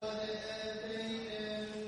Amen.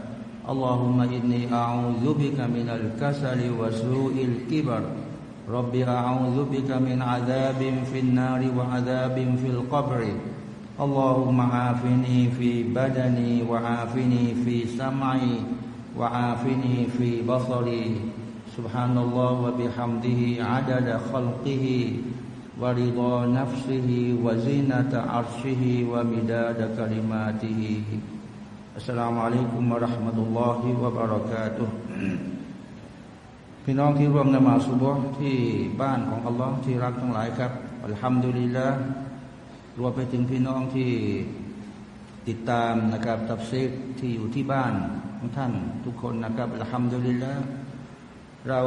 اللهم إني أعوذ بك من الكسل وسوء الكبر. رب أعوذ بك من عذاب في النار وعذاب في القبر. اللهم عافني في بدني وعافني في سمعي وعافني في بصري. سبحان الله وبحمده عدد خلقه ورضا نفسه وزينة عرشه ومداد كلماته. อัสลามุอะลัยกุมมะราะห์มะตุลลอฮิวะบะเราะกาตุพี่น้องที่ร่วมนมาสุบฮ์ที่บ้านของอัลลอฮ์ที่รักทั้งหลายครับอัลฮัมดุลิลละรวมไปถึงพี่น้องที่ติดตามนะครับตับเซีดที่อยู่ที่บ้านของท่านทุกคนนะครับอัลฮัมดุลิลละเรา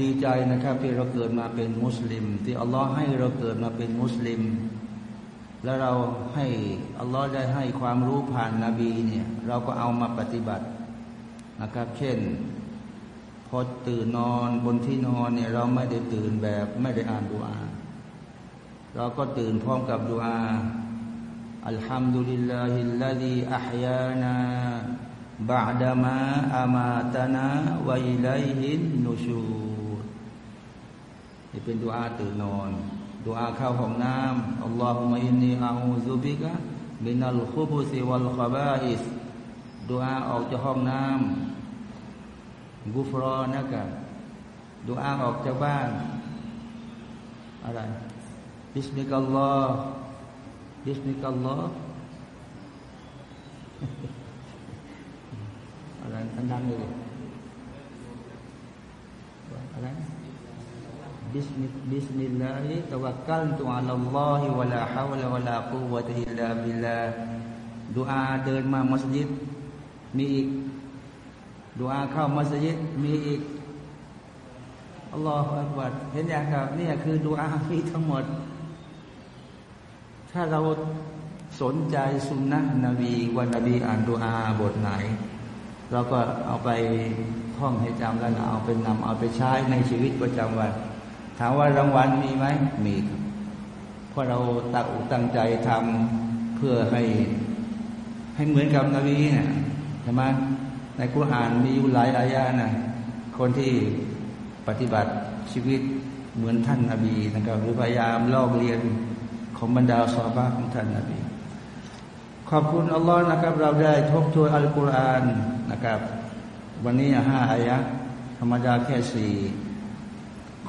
ดีใจนะครับที่เราเกิดมาเป็นมุสลิม ที่อัลลอฮ์ให้เราเกิดมาเป็นมุสลิม แล้วเราให้อัลลอฮ์ได้ให้ความรู้ผ่านนาบีเนี่ยเราก็เอามาปฏิบัตินะครับ เช่น พอตื่นนอนบนที่นอนเนี่ยเราไม่ได้ตื่นแบบไม่ได้อ่านดูอา เราก็ตื่นพร้อมกับดูอาอัลฮัมดุลิลลาฮิลลาดีอัฮยานาبعدما أماتنا وإليه النشورนี่เป็นดูอาตื่นนอน ดูอาเข้าห้องน้ำاللهم إني أعوذ بك من الخبث والخبائثดูอาออกจากห้องน้ำغفرانكดูอาออกจากบ้าน อะไรبسمك الله بسمك اللهอะไรดังๆเลยอะไร بسم بسم الله توكلت على الله ولا حول ولا ولا قوة إلا باللهดูอาเดินมามัสยิด มีอีกดูอาเข้ามัสยิดมีอีกอัลลอฮฺอักบัดเห็นอย่างครับนี่คือดูอาที่ทั้งหมด ถ้าเราสนใจสุนนะนบีว่านบีอ่านดูอาบทไหน เราก็เอาไปท่องให้จำแล้วเอาไปนำเอาไปใช้ในชีวิตประจำวัน ถามว่ารางวัลมีไหมมีครับเพราะเราตั้งตั้งใจทำเพื่อให้ให้เหมือนกับนบีเนี่ยใช่ไหมในคุรานมีอยู่หลายอายะนะคนที่ปฏิบัติชีวิตเหมือนท่านนาบีนะครับหรือพยายามลอกเรียนของบรรดาสาบะของท่านนาบีขอบคุณอัลลอฮ์นะครับ เราได้ทบทวนอัลกุรอานนะครับ วันนี้ห้าอายะธรรมดาแค่สี่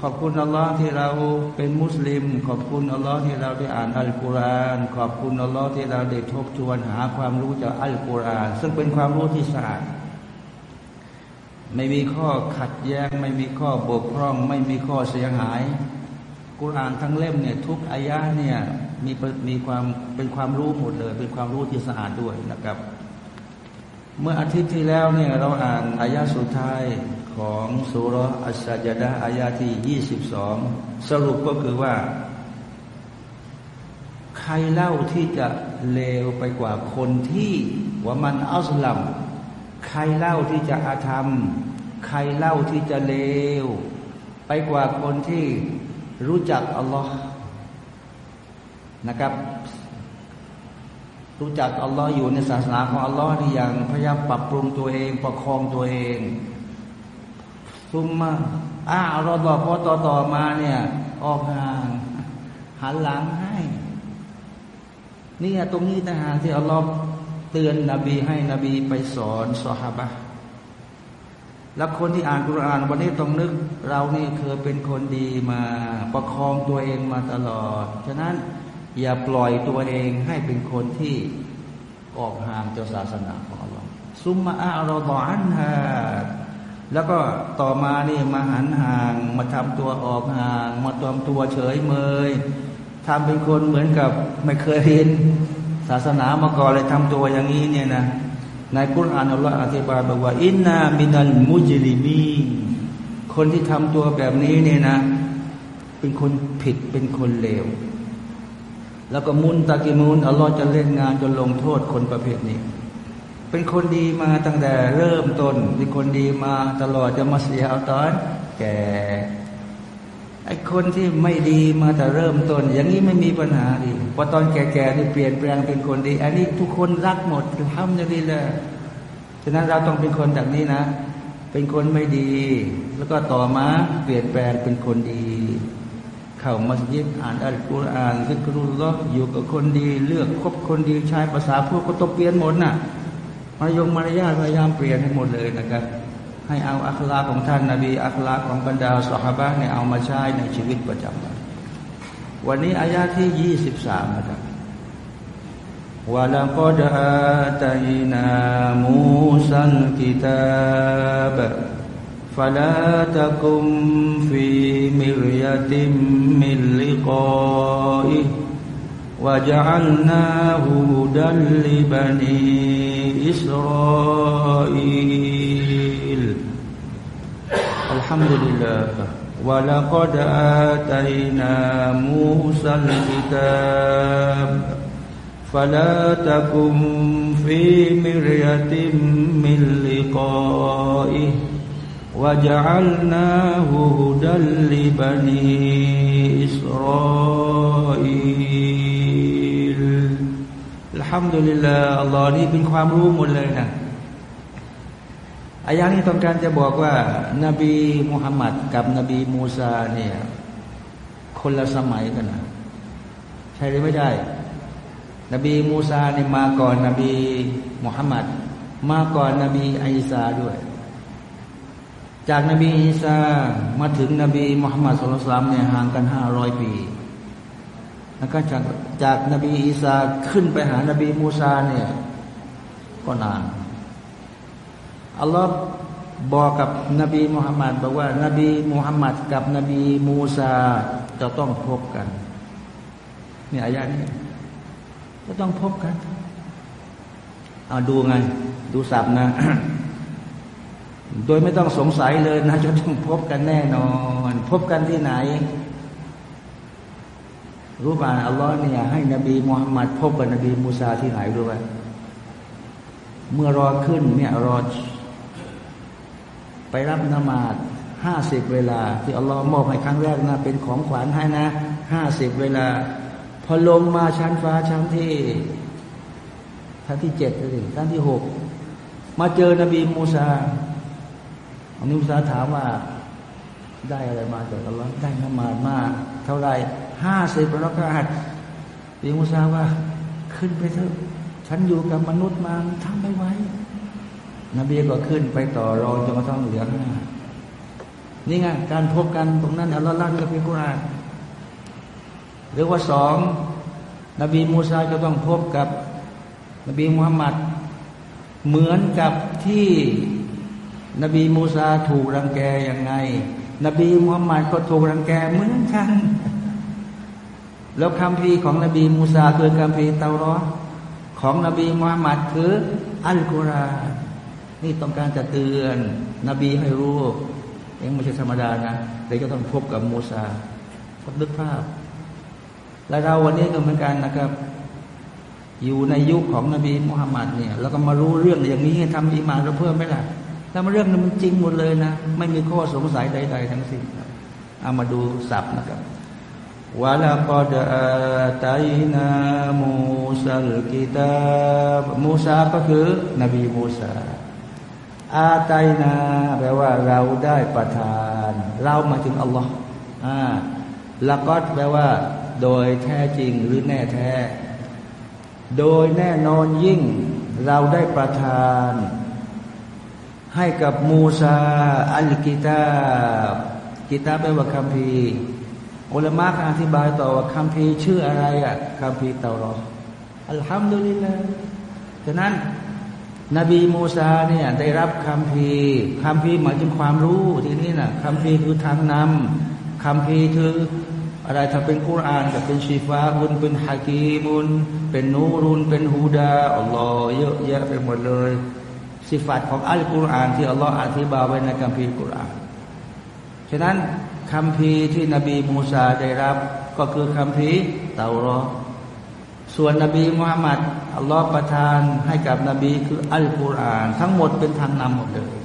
ขอบคุณอัลลอฮ์ที่เราเป็นมุสลิม ขอบคุณอัลลอฮ์ที่เราได้อ่านอัลกุรอานขอบคุณอัลลอฮ์ที่เราได้ทบทวนหาความรู้จากอัลกุรอานซึ่งเป็นความรู้ที่สะอาดไม่มีข้อขัดแย้ง ไม่มีข้อบกพร่อง ไม่มีข้อเสียหาย กุรอานทั้งเล่มเนี่ยทุกอายะเนี่ยมีมีความเป็นความรู้หมดเลย เป็นความรู้ที่สะอาดด้วยนะครับ เมื่ออาทิตย์ที่แล้วเนี่ยเราอ่านอายะสุดท้าย ของสุรอัสจดะอายาที่ยี่สิบสองสรุปก็คือว่า ใครเล่าที่จะเลวไปกว่าคนที่ว่ามันอัลลัมใครเล่าที่จะอาธรรม ใครเล่าที่จะเลว ไปกว่าคนที่รู้จักอัลลอฮ์นะครับ รู้จักอัลลอฮ์อยู่ในศาสนาของอัลลอฮ์ที่อย่างพยายามปรับปรุงตัวเอง ประคองตัวเอง ซุมมาอ้ารอดอพอต่อต่อมาเนี่ย ออกห่างหันหลังให้ นี่ตรงนี้ต่างหากที่อัลลอฮ์เตือนนบีให้นบีไปสอนสฮาบะแล้วคนที่อ่านกุรานวันนี้ต้องนึก เรานี่เคยเป็นคนดีมาประคองตัวเองมาตลอด ฉะนั้นอย่าปล่อยตัวเองให้เป็นคนที่ออกห่างจากศาสนาของอัลลอฮ์ซุมมาอาเราบอันฮา แล้วก็ต่อมานี่มาหันห่าง มาทำตัวออกห่าง มาทำตัวเฉยเมยทำเป็นคนเหมือนกับไม่เคยเห็นศาสนามาก่อนเลยทำตัวอย่างนี้เนี่ยนะในคุรานอัลลอฮฺอธิบายบอกว่าอินนามินัลมุจลิมีคนที่ทำตัวแบบนี้เนี่ยนะ เป็นคนผิดเป็นคนเลว แล้วก็มุนตะกิมุนอัลลอฮฺจะเล่นงานจนลงโทษคนประเภทนี้ เป็นคนดีมาตั้งแต่เริ่มต้น เป็นคนดีมาตลอดจะมาเสียเอาตอนแก่ไอ้คนที่ไม่ดีมาแต่เริ่มต้น อย่างนี้ไม่มีปัญหาดีพอตอนแก่ๆนี่เปลี่ยนแปลงเป็นคนดี อันนี้ทุกคนรักหมดทำอย่างนี้เลยฉะนั้นเราต้องเป็นคนแบบนี้นะ เป็นคนไม่ดี แล้วก็ต่อมาเปลี่ยนแปลงเป็นคนดี เข้ามัสยิดอ่านอัลกุรอานซิกรุลลอฮ์อยู่กับคนดี เลือกคบคนดีใช้ภาษาพวกก็ต้องเปลี่ยนหมดน่ะ มายงมารยาทพยายามเปลี่ยนให้หมดเลยนะครับ ให้เอาอัคลากของท่านนบีอัคลากของบรรดาซอฮาบะฮ์เนี่ยเอามาใช้ในชีวิตประจำวันวันนี้อายะฮ์ที่ยี่สิบสามนะครับولقد آتينا موسى الكتاب فلا تكن في مرية من لقائه وجعلناه هدىลิบันี إسرائيل. الحمد لله ولقد آتينا موسى الكتاب. فلا تكن في مرية من لقائه. وجعلناه هدى لبني إسرائيل. ฮัมดุลิลลาอัลลอฮ์นี่เป็นความรู้หมดเลยนะอายะนี้ต้องการจะบอกว่า นบีมุฮัมมัดกับนบีมูซาเนี่ยคนละสมัยกันนะใช่หรือไม่ได้ นบีมูซาเนี่ยมาก่อน นบีมุฮัมมัดมาก่อนนบีอิสาด้วย จากนบีอิสามาถึงนบีมุฮัมมัดสุลตามเนี่ยห่างกันห้าร้อยปี แล้วก็จาก จากนบีอิสาขึ้นไปหานบีมูซาเนี่ยก็นานอัลลอฮ์บอกกับนบีมุฮัมมัดบอกว่า นบีมุฮัมมัดกับนบีมูซาจะต้องพบกันนี่อายะนี้ก็ต้องพบกันเอาดูไง ดูสับนะ โดยไม่ต้องสงสัยเลยนะจะต้องพบกันแน่นอน พบกันที่ไหน รู้ป่ะอัลลอฮ์เนี่ยให้นบีมุฮัมมัดพบกับนบีมูซาที่ไหนรู้ไหมเมื่อรอขึ้นเนี่ยรอ ไปรับนมาดห้าสิบเวลา ที่อัลลอฮ์มอบให้ครั้งแรกนะเป็นของขวัญให้นะห้าสิบเวลา พอลงมาชั้นฟ้าชั้นที่ชั้นที่เจ็ดเลยชั้นที่หกมาเจอนบีมูซาอันนี้มูซาถามว่า ได้อะไรมาจากอัลลอฮ์ได้นมาดมาก เท่าไหร่ ห้าสิบรักาดบีมูซาว่า ขึ้นไปเถอะ ฉันอยู่กับมนุษย์มาทำไม่ไหวนบีก็ขึ้นไปต่อรองจนกระทั่งเหลือห้านี่ไงการพบกันตรงนั้นอัลลอฮ์ลั่นกับพิกุรานหรือว่าสองนบีมูซาจะต้องพบกับ นบีมุฮัมมัดเหมือนกับที่นบีมูซาถูกรังแกยังไง นบีมุฮัมมัดก็ถูกรังแกเหมือนกัน แล้วคำพีของนบีมูซาคือคำพีเตารอของนบีมุฮัมมัดคืออัลกุรอานนี่ต้องการจะเตือน นบีให้รู้เองไม่ใช่ธรรมดานะเดี๋ยวจะต้องพบกับมูซาก็นึกภาพ และเราวันนี้ก็เหมือนกันนะครับ อยู่ในยุคของนบีมุฮัมมัดเนี่ยแล้วก็มารู้เรื่องอย่างนี้ทำอีมานเราเพิ่มไหมล่ะถ้ามาเรื่องนั้นมันจริงหมดเลยนะ ไม่มีข้อสงสัยใด ๆ ทั้งสิ้นเอามาดูสับนะครับ วะลาคดอาตัยนามูซัลกิตามูซาก็คือนบีมูซาอาตัยนาแปลว่าเราได้ประทาน เรามาถึงอัลลอฮ์อ่าละก็แปลว่า โดยแท้จริงหรือแน่แท้ โดยแน่นอนยิ่ง เราได้ประทาน ให้กับมูซาอัลกิตากิตาแปลว่าคำพี อุลามะอธิบายต่อว่าคำพีชื่ออะไรอะคำพีเตารออัลฮัมดุลิลลาห์ฉะนั้น นบีมูซาเนี่ยได้รับคำพีคำพีหมายถึงความรู้ทีนี่นะคำพีคือทางนำคำพีคืออะไรถ้าเป็นกุรานจะเป็นชีฟาบุญเป็นฮากีมุนเป็นนูรุน เป็นฮูดาอัลลอฮ์เยอะแยะไปหมดเลย สิฟัตของอัลกุรอานที่อัลลอฮ์อธิบายไว้ในคัมภีร์กุรอานฉะนั้น คำพีที่นบีมูซาได้รับ ก็คือคำพีเตารอส่วนนบีมุฮัมมัดอัลลอฮ์ประทานให้กับนบีคืออัลกุรอาน ทั้งหมดเป็นทางนำหมดเลย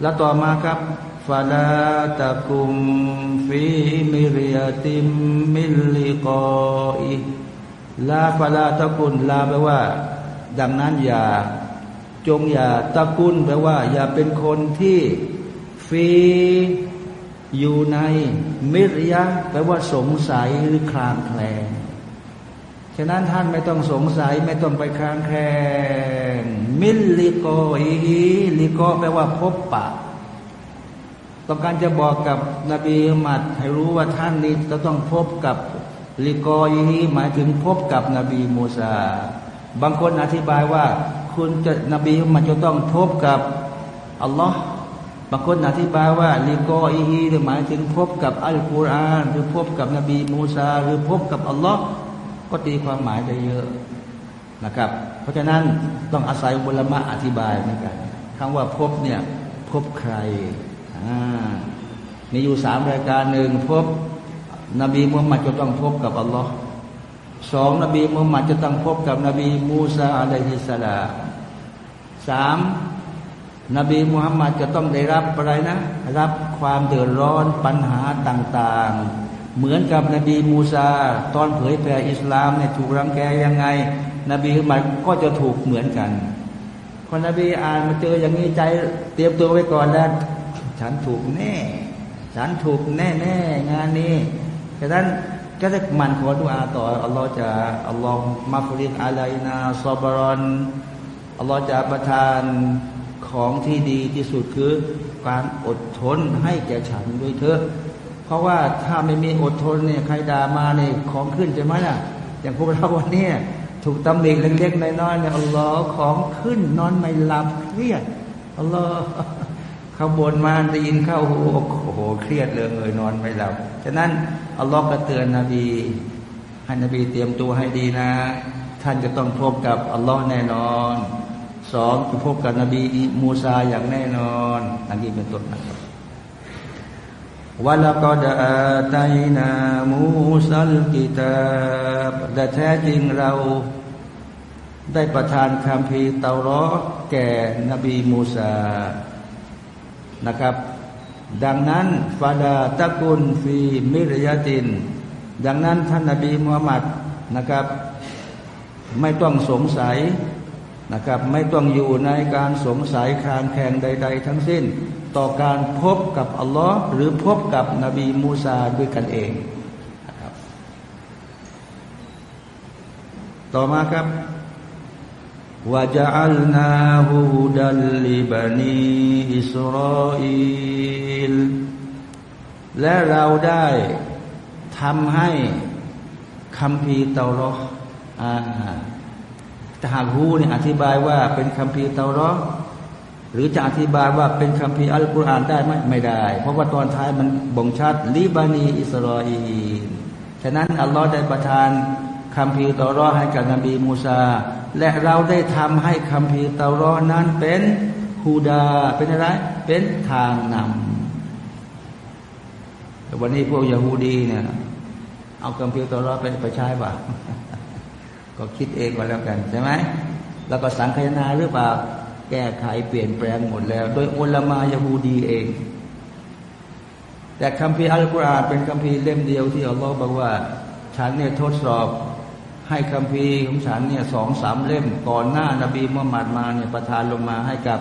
แล้วต่อมาครับฟาลาตะกุมฟีมิริยติมมิลลิกออิลาฟาลาตะกุลลาแปลว่า ดังนั้นอย่า จงอย่าตะกุลแปลว่า อย่าเป็นคนที่ฟี อยู่ในมิริยะแปลว่าสงสัยหรือคลางแคลงฉะนั้นท่านไม่ต้องสงสัยไม่ต้องไปคลางแคลงมิลิโกอีลิโกแปลว่าพบปะ ต้องการจะบอกกับนบีมัดให้รู้ว่าท่านนี้จะต้องพบกับลิโกอยีหมายถึงพบกับนบีมูซาบางคนอธิบายว่า คุณจะนบีมันจะต้องพบกับอัลลอฮ์ บางคนอธิบายว่าลิกอยีหมายถึงพบกับอัลกุรอานหรือพบกับนบีมูซา หรือพบกับอัลลอฮ์ก็ตีความหมายได้เยอะนะครับ เพราะฉะนั้นต้องอาศัยบุลมะอธิบายเหมือนกันคำว่าพบเนี่ยพบใครมีอยู่สามรายการหนึ่งพบนบีมุฮัมมัดจะต้องพบกับอัลลอฮ์สองนบีมุฮัมมัดจะต้องพบกับนบีมูซาอะลัยฮิสสลามสาม นบีมุฮัมมัดจะต้องได้รับอะไรนะ รับความเดือดร้อนปัญหาต่างๆ เหมือนกับนบีมูซา ตอนเผยแผ่อิสลามเนี่ยถูกรังแกยังไง นบีมุฮัมมัดก็จะถูกเหมือนกันคนนบีอ่านมาเจออย่างนี้ใจเตรียมตัวไว้ก่อนแล้ว ฉันถูกแน่ ฉันถูกแน่แน่งานนี้ดังนั้นก็จะมันขอดุอาต่ออัลลอฮ์จะอัลลอฮ์มาฟริกอะลัยนาซอบรอนอัลลอฮ์จะประทาน ของที่ดีที่สุดคือการอดทนให้แก่ฉันด้วยเถอะ เพราะว่าถ้าไม่มีอดทนเนี่ยใครด่ามาเนี่ยของขึ้นใช่ไหมล่ะ อย่างพวกเราวันนี้ถูกตำหนิเล็กๆน้อยๆเนี่ยอัลลอฮ์ของขึ้นนอนไม่หลับเครียดอัลลอฮ์เขาบนมาได้ยินเข้าหูโอ้โหเครียดเลยเอยนอนไม่หลับฉะนั้นอัลลอฮ์ก็เตือนนบีให้นบีเตรียมตัวให้ดีนะ ท่านจะต้องพบกับอัลลอฮ์แน่นอน สองจะพบกับนบีมูซาอย่างแน่นอนนังนี้เป็นต้นนะครับวลกอดอาตัยนามูซัลกิตาแต่แท้จริงเราได้ประทานคำพีเตารอแก่นบีมูซานะครับ ดังนั้นฟาดาตะกุลฟีมิรยาติน ดังนั้นท่านนบีมุฮัมมัดนะครับ ไม่ต้องสงสัย นะครับ ไม่ต้องอยู่ในการสงสัยคลางแคงใด ๆ ทั้งสิ้น ต่อการพบกับอัลลอฮ์หรือพบกับนบีมูซาด้วยกันเองนะครับ ต่อมาครับวาจัลนาฮูดัลลิบานีอิสราเอลและเราได้ทำให้คำพีเตารออ่า ถ้าหากฮูเนี่ยอธิบายว่าเป็นคำพีเตารอหรือจะอธิบายว่าเป็นคำพีอัลกุรอานได้ไหมไม่ได้ เพราะว่าตอนท้ายมันบ่งชัดลิบานีอิสราเอลฉะนั้นอัลลอฮ์ได้ประทานคำพีเตารอให้กับนบีมูซา และเราได้ทำให้คำพีเตารอนั้นเป็นฮูดาเป็นอะไรเป็นทางนำวันนี้พวกยาฮูดีเนี่ยเอาคำพีเตารอไปไปใช้ป่ะ ก็คิดเองก็แล้วกันใช่ไหมแล้วก็สังคายนาหรือเปล่าแก้ไขเปลี่ยนแปลงหมดแล้ว โดยอุลามายาฮูดีเอง แต่คัมภีร์อัลกุรอานเป็นคัมภีร์เล่มเดียวที่อัลลอฮ์บอกว่า ฉันเนี่ยทดสอบให้คัมภีร์ของฉันเนี่ยสองสามเล่มก่อนหน้านบีมุฮัมมัดมาเนี่ยประทานลงมาให้กับ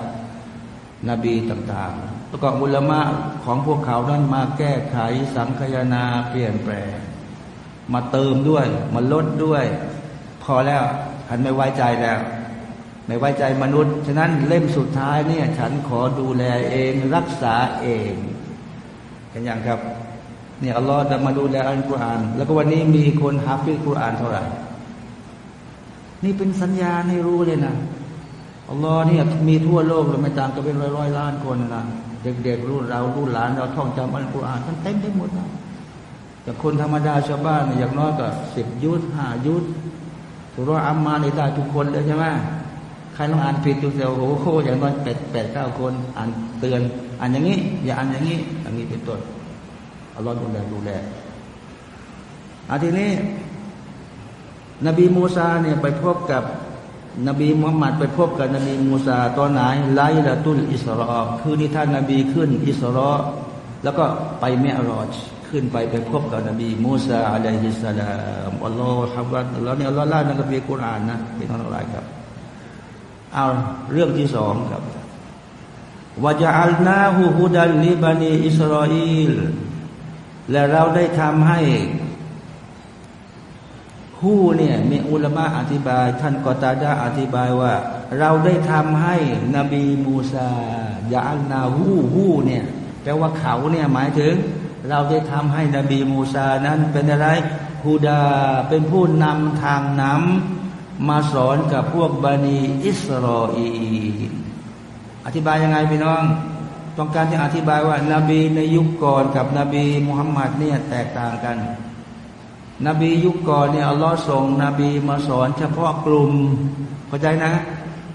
นบีต่างๆแล้วก็อุลามะของพวกเขานั้นมาแก้ไขสังคายนาเปลี่ยนแปลง มาเติมด้วย มาลดด้วย พอแล้วฉันไม่ไว้ใจแล้ว ไม่ไว้ใจมนุษย์ ฉะนั้นเล่มสุดท้ายเนี่ยฉันขอดูแลเองรักษาเองเห็นอย่างครับเนี่ยอัลลอฮ์จะมาดูแลอัลกุรอาน แล้วก็วันนี้มีคนฮับฟิกุรอานเท่าไหร่นี่เป็นสัญญาให้รู้เลยนะอัลลอฮ์เนี่ยมีทั่วโลกเลยไม่ต่างก็เป็นร้อยร้อยล้านคนนะเด็กๆรุ่นเรารุ่นหลานเราท่องจำอัลกุรอานทั้งเต็มไปหมดนะแต่คนธรรมดาชาวบ้านอย่างน้อยก็สิบยุทธห้ายุทธ สุรอัมมาในได้ทุกคนเลยใช่ไหมใครต้องอ่านผิดตัวเดียวโอ้โหอย่างน้อยแปดแปดเก้าคนอ่านเตือน อ่านอย่างนี้ อย่าอ่านอย่างนี้อย่างนี้เป็นต้นอัลลอฮ์ดูแลดูแลอาทีนี้ นบีมูซาเนี่ยไปพบกับ นบีมุฮัมมัดไปพบกับนบีมูซาตอนไหนไลละตุลอิสรอคือที่ท่านนบีขึ้น อิสรอแล้วก็ไปเมอรอจ ขึ้นไปไปพบกับนบีมูซาอะลัยฮิสสลามอัลลอฮฺฮับบัตอัลลอฮ์เนี่ยอัลลอฮ์เล่าในกัมภีร์กุรอานนะเป็นทั้งหลายครับเอาเรื่องที่สองครับวาจอัลนาฮูฮุดัลลิบานีอิสราเอลและเราได้ทำให้ฮู้เนี่ยมีอุลามะอธิบาย ท่านกอตาดาอธิบายว่า เราได้ทำให้นบีมูซายาอัลนาฮูฮูเนี่ยแปลว่าเขาเนี่ยหมายถึง เราได้ทำให้นบีมูซานั้นเป็นอะไรฮูดาเป็นผู้นำทางนำมาสอนกับพวกบานีอิสรออีอธิบายยังไงพี่น้อง ต้องการที่อธิบายว่านบีในยุคก่อนกับนบีมุฮัมมัดเนี่ยแตกต่างกัน นบียุคก่อนเนี่ยอัลลอฮ์ส่งนบีมาสอนเฉพาะกลุ่มเข้าใจนะ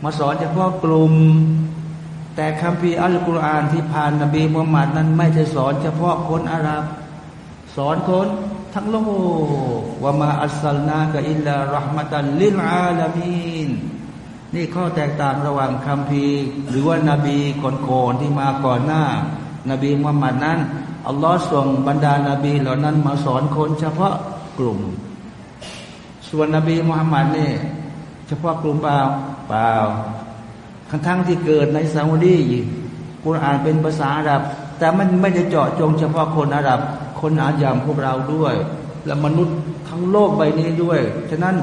มาสอนเฉพาะกลุ่ม แต่คำพีอัลกุรอานที่ผ่านนบีมุฮัมมัดนั้นไม่ใช่สอนเฉพาะคนอาหรับ สอนคนทั้งโลกว่ามาอัสสลนากะอิลลารหมตันลิลอาลามีนนี่ข้อแตกต่างระหว่างคำพีหรือว่านาบีก่อนๆที่มาก่อนหน้า นบีมุฮัมมัดนั้นอัลลอฮ์ส่งบรรดานาบีเหล่านั้นมาสอนคนเฉพาะกลุ่ม ส่วนนบีมุฮัมมัดนี่เฉพาะกลุ่มเปล่าเปล่า ทั้งทั้งที่เกิดในซาอุดีกุรอานเป็นภาษาอาหรับ แต่มันไม่ได้เจาะจงเฉพาะคนอาหรับ คนอาหยามพวกเราด้วย และมนุษย์ทั้งโลกใบนี้ด้วย ฉะนั้น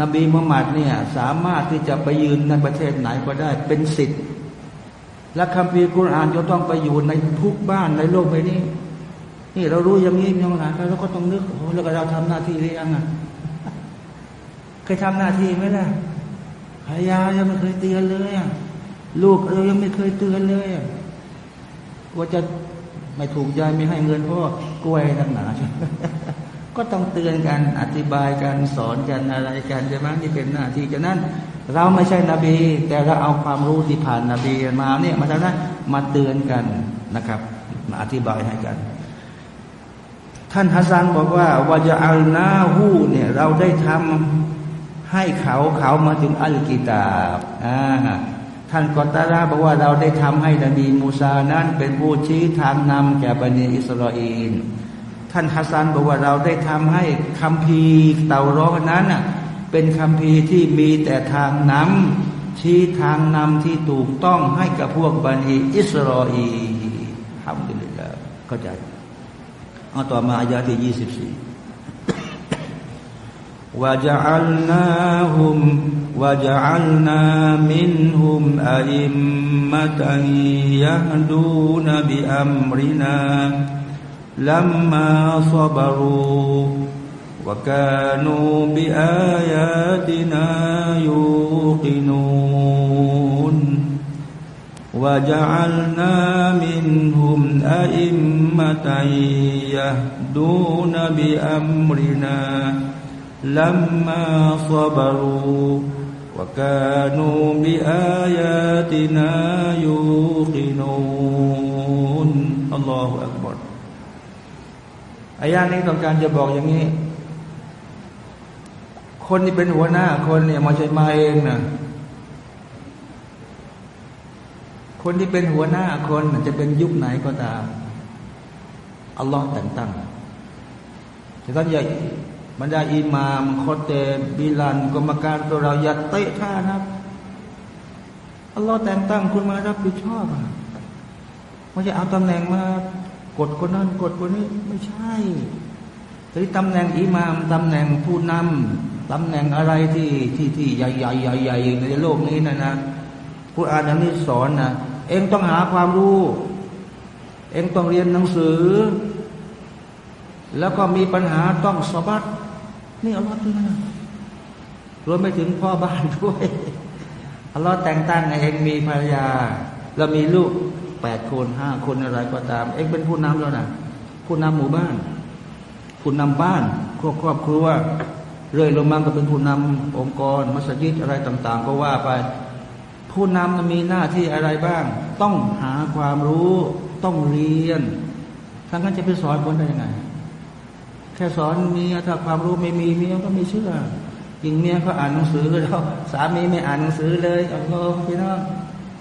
นบีมุฮัมมัดเนี่ยสามารถที่จะไปยืนในประเทศไหนก็ได้เป็นสิทธิ์ และคำพีกุรอานจะต้องไปอยู่ในทุกบ้านในโลกใบนี้ นี่เรารู้อย่างนี้ยังไงเราก็ต้องนึกโอ้แล้วก็เราทำหน้าที่หรือยังอะเคยทำหน้าที่ไหมล่ะภรรยายังไม่เคยเตือนเลยอะ ลูกเรายังไม่เคยเตือนเลยอะว่าจะไม่ถูกใจไม่ให้เงินพ่อกล้วยทั้งหนาใช่ก็ต้องเตือนกันอธิบายกันสอนกันอะไรกันใช่ไหมนี่เป็นหน้าที่ฉะนั้น เราไม่ใช่นบี แต่เราเอาความรู้ที่ผ่านนบีมาเนี่ยมาทำนั้นมาเตือนกันนะครับ มาอธิบายให้กัน ท่านฮัสซันบอกว่าวาจะอัลนาหูเนี่ยเราได้ทำให้เขาเขามาถึงالكتابอ่า ท่านกอตาดะฮ์บอกว่าเราได้ทำให้นบีมูซานั้น เป็นผู้ชี้ทางนำแก่บันิอิสราเอลท่านฮัสซันบอกว่าเราได้ทำให้คัมภีร์เตารอตนั้นเป็นคัมภีร์ที่มีแต่ทางนำชี้ทางนำที่ถูกต้องให้กับพวกบันิอิสราเอลทำดีเลยแล้วเข้าใจเอาต่อมาอายาที่ยี่สิบสี่ وجعلناهم وجعلنا منهم أئمة يهدون بأمرنا لما صبروا وكانوا بآياتنا يوقنون وجعلنا منهم أئمة يهدون بأمرنا لما صبروا وكانوا بآياتنا يوقنون الله أكبر อายานี้ต้องการจะบอกอย่างนี้ คนที่เป็นหัวหน้าคนเนี่ยมาใช่มาเองนะคนที่เป็นหัวหน้าคนจะเป็นยุคไหนก็ตาม อัลลอฮ์แต่งตั้งจะต้องอย่า บรรดาอิมามคอเตบิลันกรรมการตัวเราอย่าเตะท่านะอัลลอฮ์แต่งตั้งคุณมารับผิดชอบไม่ใช่เอาตำแหน่งมากดคนนั้นกดคนนี้ไม่ใช่ถือตำแหน่งอิหมามตำแหน่งผู้นำตำแหน่งอะไรที่ที่ที่ใหญ่ใหญ่ใหญ่ใหญ่ในโลกนี้นะนะผู้อ่านอันนี้สอนนะเองต้องหาความรู้ เองต้องเรียนหนังสือ แล้วก็มีปัญหาต้องสอบัด นี่อัลลอฮ์นะรวมไปถึงพ่อบ้านด้วยอัลลอฮ์แต่งตั้งให้เองมีภรรยา แล้วมีลูกแปดคนห้าคนอะไรก็ตาม เองเป็นผู้นำแล้วนะผู้นำหมู่บ้าน ผู้นำบ้านครอบครอบครัวเรื่อยลงมาก็เป็นผู้นำองค์กร มัสยิดอะไรต่าง ๆ ก็ว่าไป ผู้นำมีหน้าที่อะไรบ้าง ต้องหาความรู้ ต้องเรียนทั้งนั้นจะไปสอนคนได้ยังไง แค่สอนเมียถ้าความรู้ไม่มีเมียก็ไม่เชื่อยิงเมียเขาอ่านหนังสือแล้วสามีไม่อ่านหนังสือเลยอัลลอฮฺพี่น้อง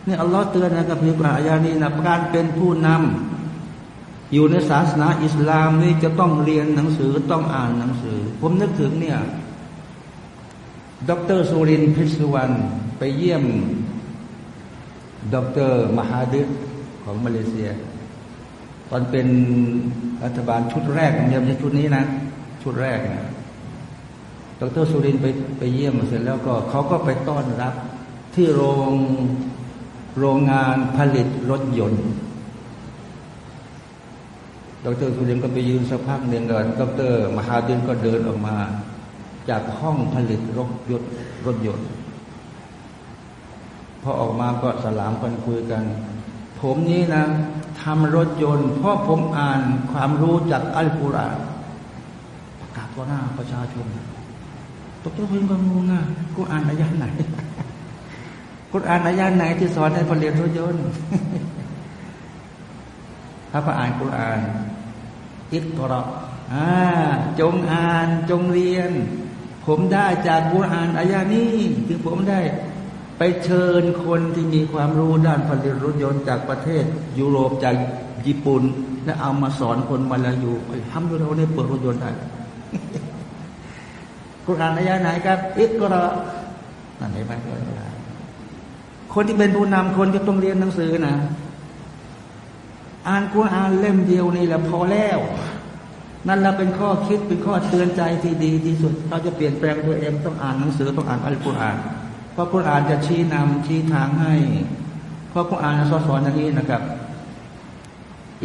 นี่อัลลอฮ์เตือนนะครับพี่ปรายานี้นะการเป็นผู้นำอยู่ในศาสนาอิสลามนี่จะต้องเรียนหนังสือต้องอ่านหนังสือ ผมนึกถึงเนี่ยดรสุรินทร์พิศวรรณไปเยี่ยมดรมหาดิษของมาเลเซีย ตอนเป็นรัฐบาลชุดแรกยังไม่ใช่ชุดนี้นะ ชุดแรกนะดรสุรินไปไปเยี่ยมเสร็จแล้วก็เขาก็ไปต้อนรับที่โรงโรงงานผลิตรถยนต์ ดรสุรินก็ไปยืนสักพักหนึ่งก่อนดรมหาดินก็เดินออกมา จากห้องผลิตรถยนต์รถยนต์พอออกมาก็สลามกันคุยกัน ผมนี้นะทำรถยนต์เพราะผมอ่านความรู้จากอัลกุรอานประกาศต่อหน้าประชาชนตกใจเพิ่งก็งงอะกูอ่านอายะไหนกุรอานอายาไหนที่สอนให้ผลิตรถยนต์ถ้าพระอ่านกุรอานอิตกรอ่าจงอ่านจงเรียน ผมได้จากกุรอานอายานี้ถึงผมได้ ไปเชิญคนที่มีความรู้ด้านผลิตรถยนต์จากประเทศ ยุโรปจากญี่ปุ่น และเอามาสอนคนมาลายูทำดูเราเนี่ยเปิดรถยนต์ได้กุรานอายาไหนครับอิกระนั่นเห็นไหมคนที่เป็นผู้นำคนที่ต้องเรียนหนังสือนะอ่านกุรอานเล่มเดียวนี่แหละพอแล้ว นั่นแหละเป็นข้อคิดเป็นข้อเตือนใจที่ดีที่สุด เราจะเปลี่ยนแปลงตัวเองต้องอ่านหนังสือต้องอ่านอัลกุรอาน พราะกุรอานจะชี้นำชี้ทางให้ เพราะกุรอานสอนสอนอย่างนี้นะครับ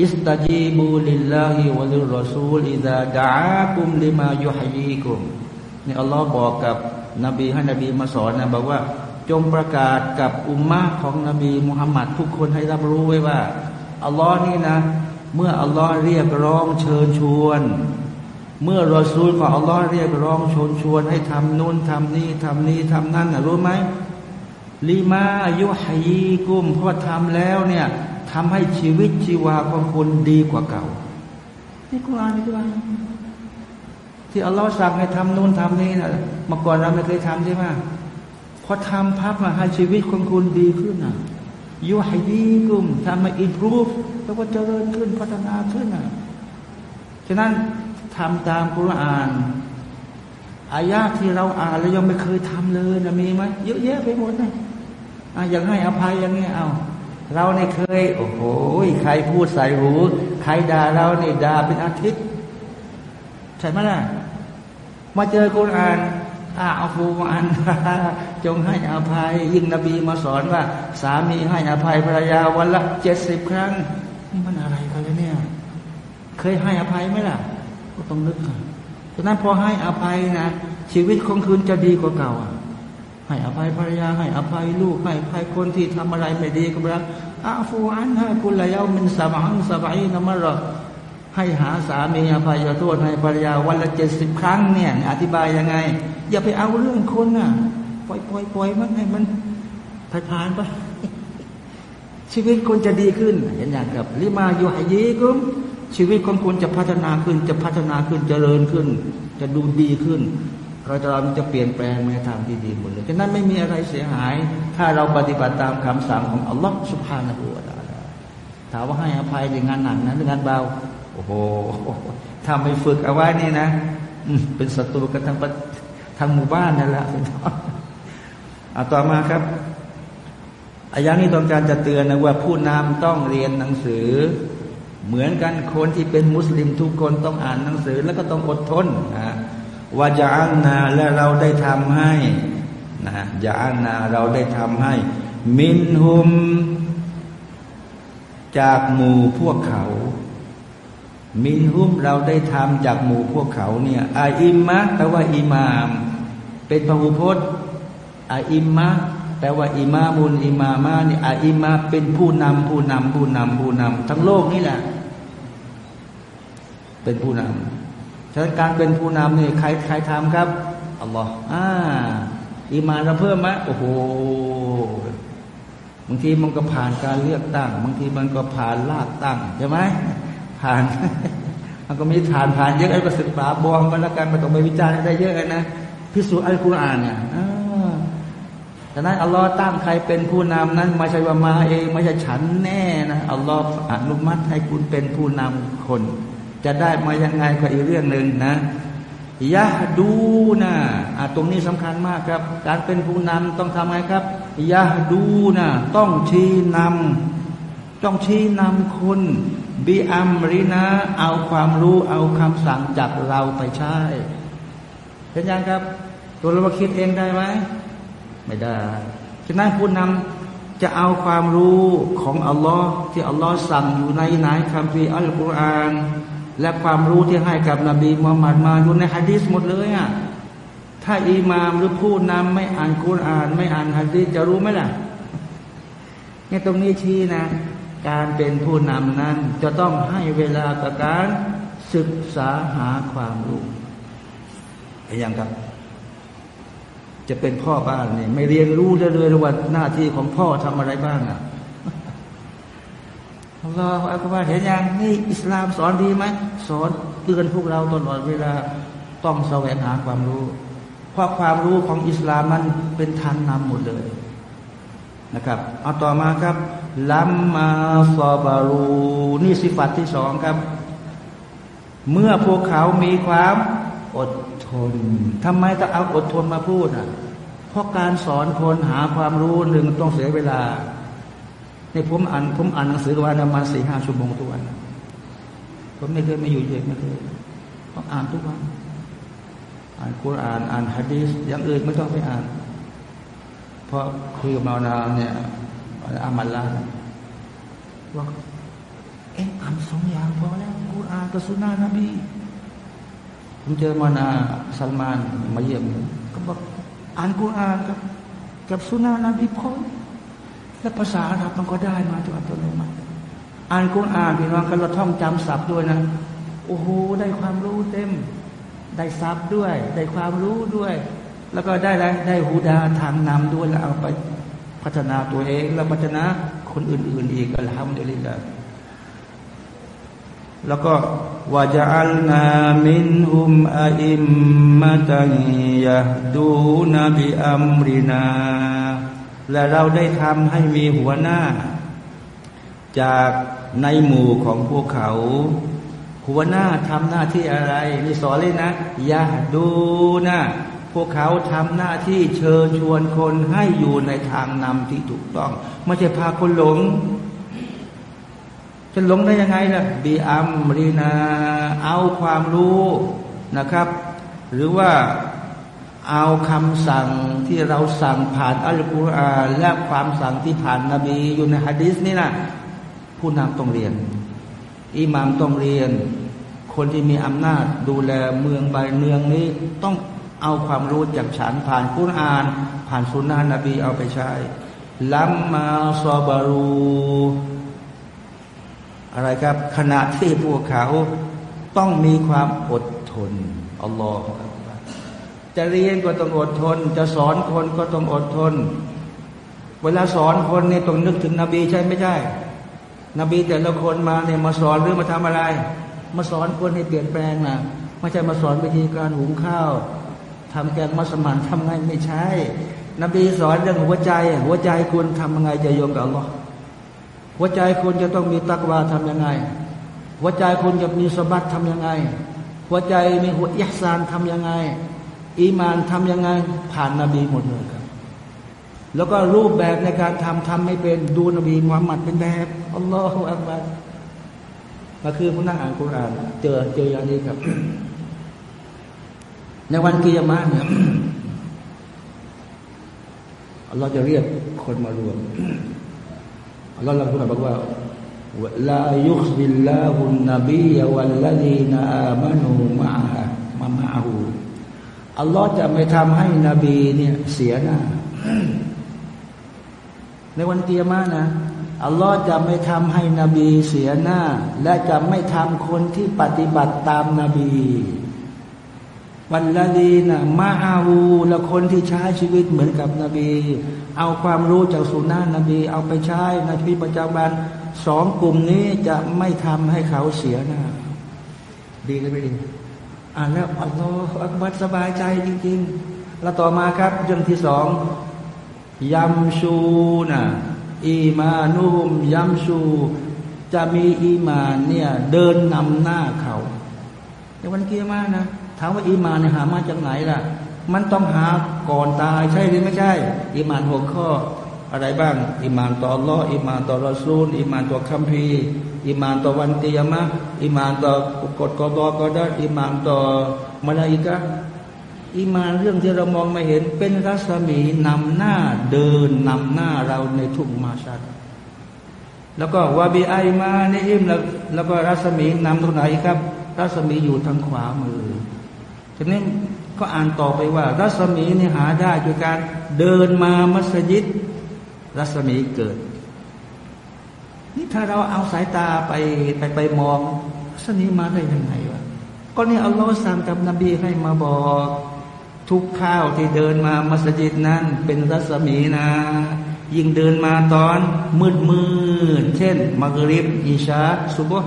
استجيبوا لله وللرسول إذا دعاكم لما يحييكمนี่อัลลอฮ์บอกกับนบีให้นบีมาสอนนะบอกว่า จงประกาศกับอุมมะของนบีมุฮัมมัดทุกคนให้รับรู้ไว้ว่าอัลลอฮ์นี่นะ เมื่ออัลลอฮ์เรียกร้องเชิญชวน เมื่อรอซูลของอัลลอฮ์เรียกร้องเชิญชวนให้ทำนู่นทำนี่ทำนี่ทำนั่นนะรู้ไหมلماยุฮยีกุมเพราะทำแล้วเนี่ยทำให้ชีวิตชีวาของคนดีกว่าเก่านี่กุรอานนี่กุรอานที่อัลลอฮ์สั่งให้ทำนู่นทำนี่นะเมื่อก่อนเราไม่เคยทำใช่ไหมพอทำพักมาให้ชีวิตของคุณดีขึ้นนะยุฮยีกุมทำมาอินรูฟแล้วก็เจริญขึ้นพัฒนาขึ้นนะฉะนั้น ทำตามกุรอาน อายาที่เราอ่านแล้วยังไม่เคยทำเลยนะมีไหมเยอะแยะไปหมดนะอะอย่างให้อภัยอย่างนี้เอาเราเนี่เคย โอ้โหใครพูดใส่หู ใครด่าเราเนี่ยด่าเป็นอาทิตย์ใช่ไหมล่ะมาเจอกุรอานอาฟูอันจงให้อภัย ยิ่งนบีมาสอนว่า สามีให้อภัยภรรยาวันละเจ็ดสิบครั้ง นี่มันอะไรกันเนี่ย เคยให้อภัยไหมล่ะ ก็ต้องนึกฉะนั้นพอให้อภัยนะชีวิตของคุณจะดีกว่าเก่าให้อภัยภรรยาให้อภัยลูกให้อภัยคนที่ทำอะไรไม่ดีกับเราอาฟูอันให้คุละยามันสมังสบายนมรอให้หาสามีอภัยโทษให้ภรรยาวันละเจ็ดสิบครั้งเนี่ย อธิบายยังไง อย่าไปเอาเรื่องคนน่ะ ปล่อยปล่อยปล่อยมันให้มันผ่านไปชีวิตคนจะดีขึ้น เห็นอย่างกับลิมาอยู่หยีกุม ชีวิตของคุณจะพัฒนาขึ้นจะพัฒนาขึ้นจเจริญขึ้น จะดูดีขึ้น เราจะเราจะเปลี่ยนแปลงในทางที่ดีหมดเลยฉะนั้นไม่มีอะไรเสียหาย ถ้าเราปฏิบัติตามคำสั่งของอัลลอฮฺสุบฮานะฮูตาลาถามว่าให้อภัยในงานหนักนะหรืองานเบาโอ้โหถ้าไม่ฝึกเอาไว้นี่นะเป็นศัตรูกันทั้งทั้งหมู่บ้านนั่นแหละเป็นต้นเอาต่อมาครับอายานี้ต้องการจะเตือนนะว่าผู้นำต้องเรียนหนังสือ เหมือนกันคนที่เป็นมุสลิมทุกคนต้องอ่านหนังสือแล้วก็ต้องอดทนนะว่าจะอันนาและเราได้ทำให้นะจะอันนาเราได้ทำให้ มินหุม จากหมู่พวกเขา มินหุมเราได้ทำจากหมู่พวกเขาเนี่ยอาอิมมะแปลว่าอิมาม เป็นพหูพจน์อาอิมมะแปลว่าอิมามุนอิมามานี่อาอิมาเป็นผู้นำผู้นำผู้นำผู้นำทั้งโลกนี่แหละ เป็นผู้นำฉะนั้นการเป็นผู้นำนี่ใครใครทำครับอัลลอฮ์อ่าอิมานเราเพิ่มไหมโอ้โหบางทีมันก็ผ่านการเลือกตั้ง บางทีมันก็ผ่านลากตั้งใช่ไหมผ่าน มันก็มีฐานผ่านเยอะไอ้ก็ศึกษาบวงกันแล้วกันมันต้องไปวิจารณ์ได้เยอะนะพิสูจน์อัลกุรอานเนี่ยดังนั้นอัลลอฮ์ตั้งใครเป็นผู้นำนั้นไม่ใช่ว่ามาเองไม่ใช่ฉันแน่นะอัลลอฮ์อนุมัติให้คุณเป็นผู้นำคน จะได้มายังไงก็อีกเรื่องหนึ่งนะยะดูนะตรงนี้สำคัญมากครับ การเป็นผู้นำต้องทำไงครับยะดูนะต้องชี้นำต้องชี้นำคนบิอัมรินะ เอาความรู้เอาคำสั่งจากเราไปใช้เห็นยังครับ ตัวเราคิดเองได้ไหมไม่ได้ฉะนั้นผู้นำจะเอาความรู้ของอัลลอฮ์ที่อัลลอฮ์สั่งอยู่ในไหนคัมภีร์อัลกุรอาน และความรู้ที่ให้กับนบีมุฮัมมัดมาอยู่ในฮะดีษหมดเลยอะถ้าอิหมามหรือผู้นำไม่อ่านกุรอาน ไม่อ่านฮะดีษจะรู้ไหมล่ะเนี่ยตรงนี้ชี้นะ การเป็นผู้นำนั้น จะต้องให้เวลากับการศึกษาหาความรู้อย่างครับ จะเป็นพ่อบ้านนี่ไม่เรียนรู้เลยเลยว่าหน้าที่ของพ่อทำอะไรบ้างอะ เราอัลกุรอานเห็นยังนี่อิสลามสอนดีไหมสอนเตือนพวกเราตลอดเวลาต้องแสวงหาความรู้เพราะความรู้ของอิสลามมันเป็นทางนำหมดเลยนะครับเอาต่อมาครับลัมมาซอบารูนี่สิฟัตที่สองครับ เมื่อพวกเขามีความอดทนทำไมต้องเอาอดทนมาพูดอะเพราะการสอนคนหาความรู้หนึ่งต้องเสียเวลา นผมอ่านผมอ่านหนังสือวันประมาณสี่ห้าชั่วโมงทุกวัน ผมไม่เคยไม่อยู่เฉยไม่เคยต้องอ่านทุกวัน อ่านคุราน อ่านฮะดีษอย่างอื่นไม่ต้องไปอ่าน เพราะคุยกับมานาเนี่ยอามัลลาว่าเอ็งอ่านสองอย่างพอแล้วคุรานกับสุนานะบีผมเจอมานาซัลมานมาเยี่ยมก็บอกอ่านคุรานกับกับสุนานะบีพอ และภาษาอาหรับมันก็ได้มาตัวอัตโนมัติอ่านกุรอานพี่น้องกันเราท่องจำศัพท์ด้วยนะโอ้โหได้ความรู้เต็ม ได้ศัพท์ด้วย ได้ความรู้ด้วย แล้วก็ได้อะไรได้หูดาทางนำด้วยแล้วเอาไปพัฒนาตัวเอง แล้วพัฒนาคนอื่น ๆ อีกอัลฮัมดุลิลละแล้วก็วาจัลนามินหุมอิมมะตัยยะดูนบิอัมรินา และเราได้ทำให้มีหัวหน้า จากในหมู่ของพวกเขา หัวหน้าทำหน้าที่อะไรนี่สอนเลยนะอย่าดูนะพวกเขาทำหน้าที่เชิญชวนคนให้อยู่ในทางนำที่ถูกต้อง ไม่ใช่พาคนหลงจะหลงได้ยังไงล่ะบีอัมรีนา เอาความรู้นะครับ หรือว่า เอาคำสั่งที่เราสั่งผ่านอัลกุรอานและความสั่งที่ผ่านนบีอยู่ในฮะดีษนี่นะผู้นำต้องเรียนอิหมามต้องเรียน คนที่มีอำนาจดูแลเมืองใบเมืองนี้ต้องเอาความรู้จากฉันผ่านกุรอาน ผ่านสุนนะนบีเอาไปใช้ลัมมาซอบารูอะไรครับขณะที่พวกเขาต้องมีความอดทนอัลลอฮฺ จะเรียนก็ต้องอดทน จะสอนคนก็ต้องอดทน เวลาสอนคนเนี่ยต้องนึกถึงนบีใช่ไม่ใช่นบีแต่ละคนมาเนี่ยมาสอนหรือมาทำอะไร มาสอนคนให้เปลี่ยนแปลงนะไม่ใช่มาสอนวิธีการหุงข้าวทำแกงมัสมั่นทำไงไม่ใช่ นบีสอนเรื่องหัวใจ หัวใจคุณทำยังไงจะโยงกับอัลลอฮ์หัวใจคุณจะต้องมีตักวาทํำยังไง หัวใจคุณจะมีสบัติทำยังไง หัวใจมีหัวยักซานทำยังไง อีมานทำยังไงผ่านนบีหมดเลยครับ แล้วก็รูปแบบในการทำทำไม่เป็นดูนบีมุฮัมมัดเป็นแบบอัลลอฮฺอักบัรมาคือผู้นั่งอ่านคุราน เจอเจออย่างนี้ครับ ในวันกิยามะเนี่ยเราจะเรียกคนมารวมเราเราพูดบอกว่าลายุคบิลลาฮุนนบีวัลลดีนาอามานูมะมะมะฮู อัลลอฮ์จะไม่ทำให้นบีเนี่ยเสียหน้า ในวันเกียมานะอัลลอฮ์จะไม่ทำให้นบีเสียหน้า และจะไม่ทำคนที่ปฏิบัติตามนาบีวันละดีนะมาอาวูและคนที่ใช้ชีวิตเหมือนกับนบี เอาความรู้จากสุนานะนบี เอาไปใช้ในชีวิตประจำวันสองกลุ่มนี้จะไม่ทำให้เขาเสียหน้า ดีหรือไม่ดี อ่านแล้วอัลลอฮฺอักบัดสบายใจจริง ๆ แล้วต่อมาครับเรื่องที่สองยัมชูนะอีมานุมยัมชู จะมีอีมานเนี่ยเดินนำหน้าเขาในวันเกียร์มานะถามว่าอีมานเนี่ยหามาจากไหนล่ะ มันต้องหาก่อนตายใช่หรือไม่ใช่ อีมานหกข้ออะไรบ้างอิมานต่อลออิมานต่อรอซูลอิมานต่อคัมภีร์ อิมานต่อวันเตียมะอิมานต่อกฎกฎกฎอิมานต่อมาลาอิกะอิมานเรื่องที่เรามองไม่เห็นเป็นรัศมีนำหน้าเดินนำหน้าเราในทุกมาชัดแล้วก็วาบีไอมาในอิมแล้วแล้วก็รัศมีนำตรงไหนครับ รัศมีอยู่ทางขวามือทีนี้ก็อ่านต่อไปว่า รัศมีนี่หาได้ด้วยการเดินมามัสยิด รัศมีเกิด นี่ถ้าเราเอาสายตาไปไปไปมองรัศมีมาได้ยังไงวะก็นี่อัลลอฮ์สั่งกับนบีให้มาบอก ทุกข้าวที่เดินมามัสยิดนั้น เป็นรัศมีนะ ยิ่งเดินมาตอนมืดมืดเช่นมักริบอิชาสุบะ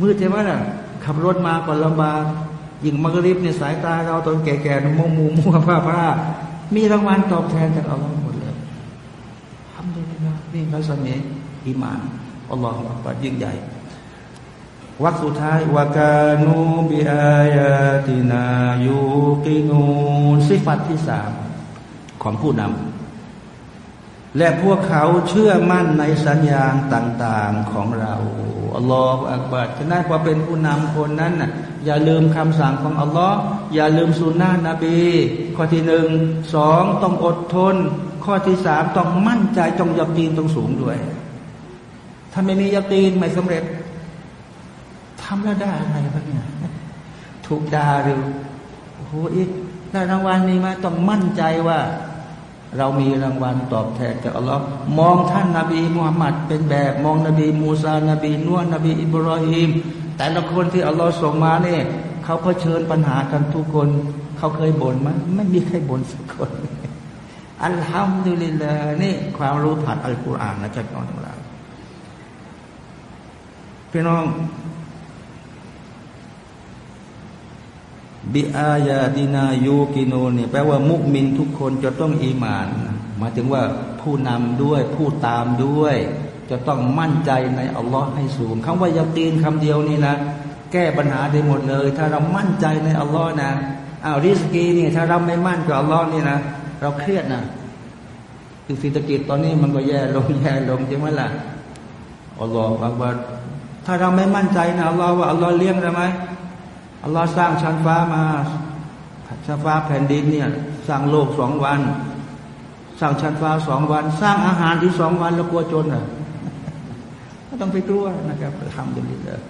มืดใช่ไหมล่ะขับรถมาก็ลำบากยิ่งมักริบในสายตาเราตอนแก่ๆมองมูมัวผ้าผ้ามีรางวัลตอบแทนจากอัลลอฮ์หมดเลยทำได้ไหมนี่ระสมี อิมานอัลลอฮฺอักยิ่งใหญ่วักสุดท้ายวากานูบิอายาตินายูกินูสิฟัตที่สามของผู้นำและพวกเขาเชื่อมั่นในสัญญาณต่าง ๆของเราอัลลอฮฺอักบัดฉะนั้นพอเป็นผู้นำคนนั้นน่ะอย่าลืมคำสั่งของอัลลอฮ์อย่าลืมสุนนะนบี ข้อที่หนึ่งสองต้องอดทน ข้อที่สามต้องมั่นใจต้องยกีนต้องสูงด้วย ถ้าไม่มียากีนไม่สำเร็จทำแล้วได้อะไรบ้างเนี่ยถูกด่าหรือโอ้โหอีกได้รางวัลนี้มาต้องมั่นใจว่า เรามีรางวัลตอบแทนจากอัลลอฮ์มองท่านนาบีมุฮัมมัดเป็นแบบ มองนบีมูซานบีนวลนบีอิบราฮิมแต่ละคนที่อัลลอฮ์ส่งมาเนี่ยเขาเผชิญปัญหากันทุกคน เขาเคยบ่นไหมไม่มีใครบ่นสักคนอัลฮัมดุลิลลาห์นี่ความรู้ผ่านอัลกุรอานนะจ๊ะน้องทั้งหลาย พี่น้องบิอายาดินายูกิโนนี่แปลว่ามุกมินทุกคนจะต้องอีมานหมายถึงว่าผู้นำด้วยผู้ตามด้วย จะต้องมั่นใจในอัลลอฮ์ให้สูงคำว่ายาตีนคำเดียวนี่นะแก้ปัญหาได้หมดเลย ถ้าเรามั่นใจในอัลลอฮ์นะอ้าวริสกีนี่ถ้าเราไม่มั่นกับอัลลอฮ์นี่นะเราเครียดนะคือเศรษฐกิจตอนนี้มันก็แย่ลงแย่ลงใช่ไหมล่ะอัลลอฮ์บอกว่า ถ้าเราไม่มั่นใจนะอัลลอฮ์ว่าอัลลอฮ์เลี้ยงได้ไหมอัลลอฮ์สร้างชั้นฟ้ามาชั้นฟ้าแผ่นดินเนี่ย สร้างโลกสองวัน สร้างชั้นฟ้าสองวัน สร้างอาหารที่สองวันแล้วกลัวจนอะไม่ต้องไปกลัวนะครับทำดีเลย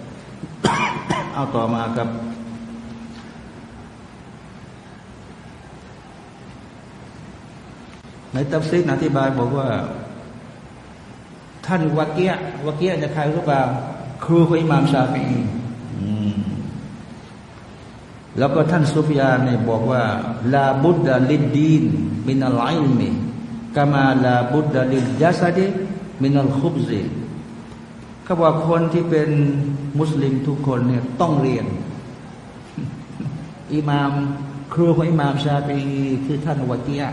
เอาต่อมาครับในตัฟซีนอธิบายบอกว่า ท่านวาเกียวาเกียจะใครรู้เปล่า ครูของอิมามชาฟีแล้วก็ท่านซุฟยาเนี่ยบอกว่า ลาบุดดาลิดดีนมินัลไลมีกามาลาบุดดาลิดยาซาดีมินัลคุบซีเขาบอกคนที่เป็นมุสลิมทุกคนเนี่ยต้องเรียนอิมาม ครูของอิมามชาฟีคือท่านวะเกีย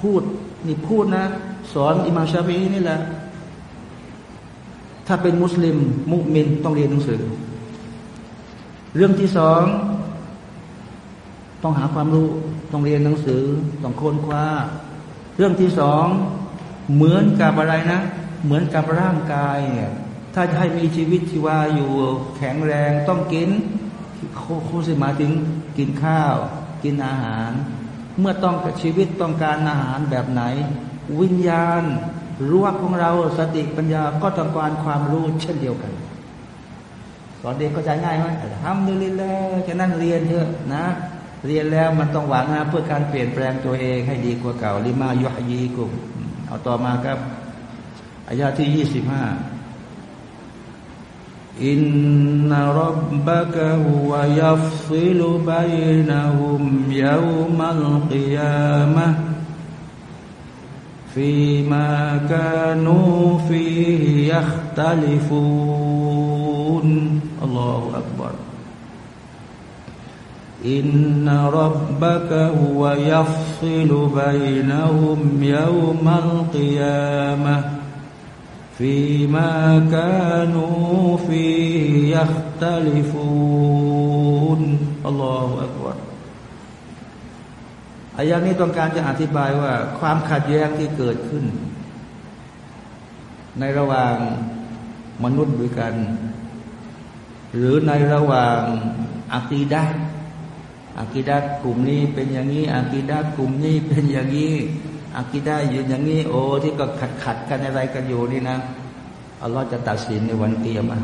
พูดนี่พูดนะ สอนอิมามชาฟีนี่แหละ ถ้าเป็นมุสลิม มุมินต้องเรียนหนังสือ เรื่องที่สองต้องหาความรู้ต้องเรียนหนังสือต้องค้นคว้า เรื่องที่สองเหมือนกับอะไรนะ เหมือนกับร่างกายเนี่ยถ้าจะให้มีชีวิตชีวาอยู่แข็งแรงต้องกินโคสิมาถึงกินข้าว กินอาหาร เมื่อต้องชีวิตต้องการอาหารแบบไหน วิญญาณ รู้ว่าของเราสติปัญญาก็ต้องการความรู้เช่นเดียวกันสอนเด็กเข้าใจง่ายไหมทำดูลิเลยแค่นั้นเรียนเถอะนะ เรียนแล้วมันต้องหวังนะเพื่อการเปลี่ยนแปลงตัวเองให้ดีกว่าเก่าลิมายุฮยีกุมเอาต่อมาครับอายาที่ยี่สิบห้าอินนารบบะกะฮุวยัฟซิลุบัยนะฮุมยาวมัลกิยามะ فيما كانوا فيه يختلفون. الله أكبر. إن ربك هو يفصل بينهم يوم القيامة. فيما كانوا فيه يختلفون. الله أكبر. อายานี้ต้องการจะอธิบายว่าความขัดแย้งที่เกิดขึ้น ในระหว่างมนุษย์ด้วยกัน หรือในระหว่างอัคีดะอากิดากลุ่มนี้เป็นอย่างนี้อากิดากลุ่มนี้เป็นอย่างนี้อากิดาอยู่อย่างนี้ โอ้ที่ก็ขัดขัดกันอะไรกันอยู่นี่นะอัลลอฮ์จะตัดสินในวันเตียมา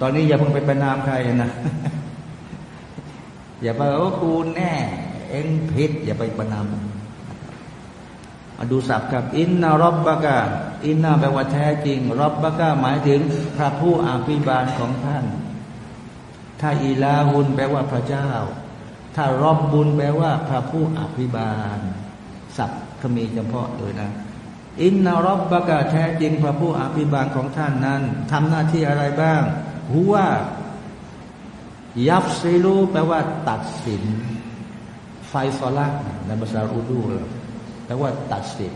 ตอนนี้อย่าเพิ่งไปประนามใครนะอย่าไปโอ้กูแน่ เองผิด อย่าไปประนามดูสับครับ อินนารบบะกาอินนาแปลว่าแท้จริง รบบะกาหมายถึงพระผู้อภิบาลของท่าน ถ้าอีลาหุนแปลว่าพระเจ้า ถ้ารอบบุญแปลว่าพระผู้อภิบาลสัพขมีเฉพาะเลยนะอินนารบบกะแท้จริง พระผู้อภิบาลของท่านนั้นทำหน้าที่อะไรบ้างหัวยับซีรูแปลว่าตัดสิน ไฟซอลักในภาษาอูดูแปลว่าตัดสิน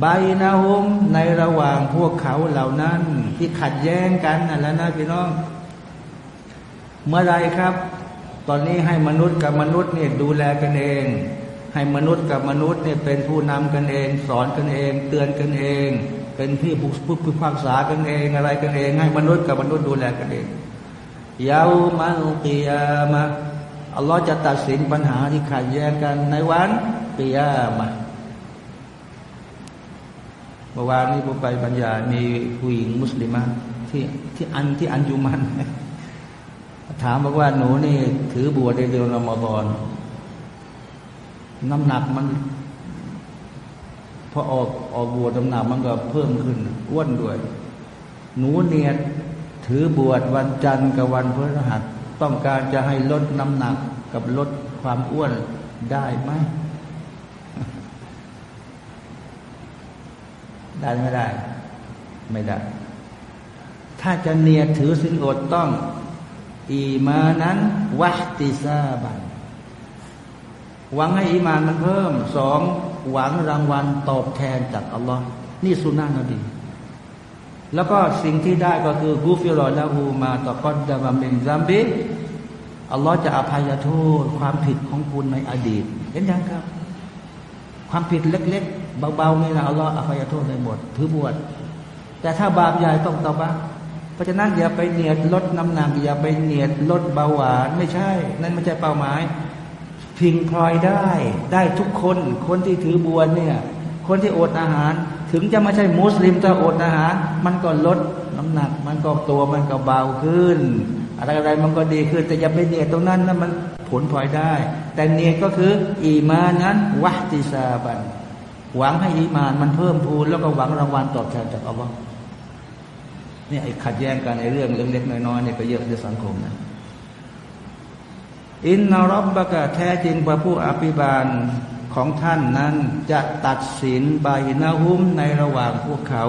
ใบนาฮมในระหว่างพวกเขาเหล่านั้นที่ขัดแย้งกันนั่นแหละนะพี่น้อง เมื่อไรครับ ตอนนี้ให้มนุษย์กับมนุษย์เนี่ยดูแลกันเอง ให้มนุษย์กับมนุษย์เนี่ยเป็นผู้นำกันเอง สอนกันเอง เตือนกันเอง เป็นที่ผู้ผู้พิพากษากันเองอะไรกันเอง ให้มนุษย์กับมนุษย์ดูแลกันเองยาวมันกียามะ อัลลอฮ์จะตัดสินปัญหาที่ขัดแย้งกันในวันกียามะเมื่อวานนี้ผมไปบรรยายมีผู้หญิงมุสลิมที่ที่อันที่อันยุมัน ถามบอกว่าหนูนี่ถือบวชในเดือนรอมฎอนน้ำหนักมัน พอออกออกบวชน้ำหนักมันก็เพิ่มขึ้นอ้วนด้วย หนูเนียดถือบวชวันจันทร์กับวันพฤหัส ต้องการจะให้ลดน้ำหนักกับลดความอ้วนได้ไหม ได้ไม่ได้ ไม่ได้ ถ้าจะเนียถือสินอดต้อง อีมานั้นวัติซาบัน หวังให้อีมานมันเพิ่ม สองหวังรางวัลตอบแทนจากอัลลอฮ์นี่สุนันะนบี แล้วก็สิ่งที่ได้ก็คือกูฟิรอละหูมาต่อกอนดามามินซัมบิอัลลอฮ์จะอภัยโทษความผิดของคุณในอดีต เห็นยังครับ ความผิดเล็ก ๆ เบาๆนี่นะอัลลอฮ์อภัยโทษในหมดถือบวชแต่ถ้าบาปใหญ่ต้องตบะเพราะฉะนั้นอย่าไปเนียดลดน้ำหนักอย่าไปเนียดลดเบาหวานไม่ใช่ นั่นไม่ใช่เป้าหมายพิงพลอยได้ ได้ทุกคน คนที่ถือบวชเนี่ย คนที่อดอาหาร ถึงจะไม่ใช่มุสลิมแต่อดอาหารมันก็ลดน้ำหนัก มันก็ตัวมันก็เบาขึ้น อะไรอะไรมันก็ดีขึ้นแต่อย่าไปเนียดตรงนั้นนะมันผลพลอยได้ แต่เนียก็คืออีมานั้นวะติซาบัน หวังให้อีมานมันเพิ่มพูนแล้วก็หวังรางวัลตอบแทนจากอัลลอฮ์เนี่ยไอ้ขัดแย้งกันในเรื่องเล็กๆน้อยๆเนี่ยก็เยอะในสังคมนะอินนารบบกะแท้จริงพระผู้อภิบาล ของท่านนั้นจะตัดสินบายนาหุมในระหว่างพวกเขา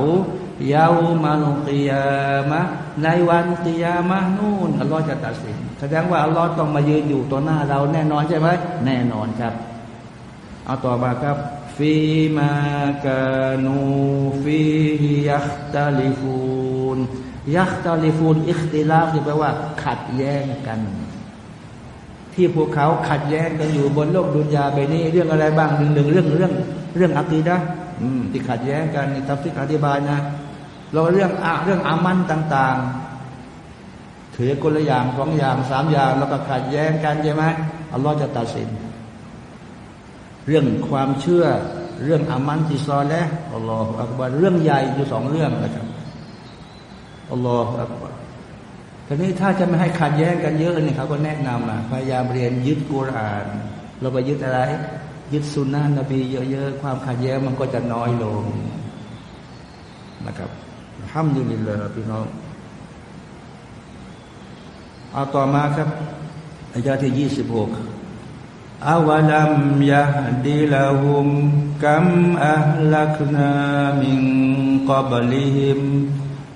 เยาวมาลกียามะในวันกียามะนู่นอัลลอฮ์จะตัดสินแสดงว่าอัลลอฮ์ต้องมายืนอยู่ต่อหน้าเราแน่นอนใช่ไหมแน่นอนครับ เอาต่อมาครับฟีมากานูฟียัคตาลิฟูนยัคตาลิฟูนอิคติลาฟที่แปลว่า ขัดแย้งกัน ที่พวกเขาขัดแย้งกันอยู่บนโลกดุนยาไปนี้เรื่องอะไรบ้างหนึ่งหนึ่งเรื่องเรื่องเรื่องอักีดะที่ขัดแย้งกันในทัฟซิกอธิบายนะเราเรื่องอะเรื่องอามันต่าง ๆ ถือคนละอย่างสองอย่างสามอย่างแล้วก็ขัดแย้งกันใช่ไหมอัลลอฮ์จะตัดสิน เรื่องความเชื่อเรื่องอามันติซอและอัลลอฮฺอักบารเรื่องใหญ่อยู่สองเรื่องนะครับอัลลอฮฺอักบาร ทีนี้ถ้าจะไม่ให้ขัดแย้งกันเยอะเนี่ยเขาก็แนะนำอะพยายามเรียนยึดกุราน เราไปยึดอะไร ยึดสุนนะนบีเยอะๆความขัดแย้งมันก็จะน้อยลงนะครับห้ามยืนเลยพี่น้องเอาต่อมาครับอายาที่ยี่สิบหกอาวลัมยะดีลาหุมกัมอัลลักนามิงกอบลิฮิม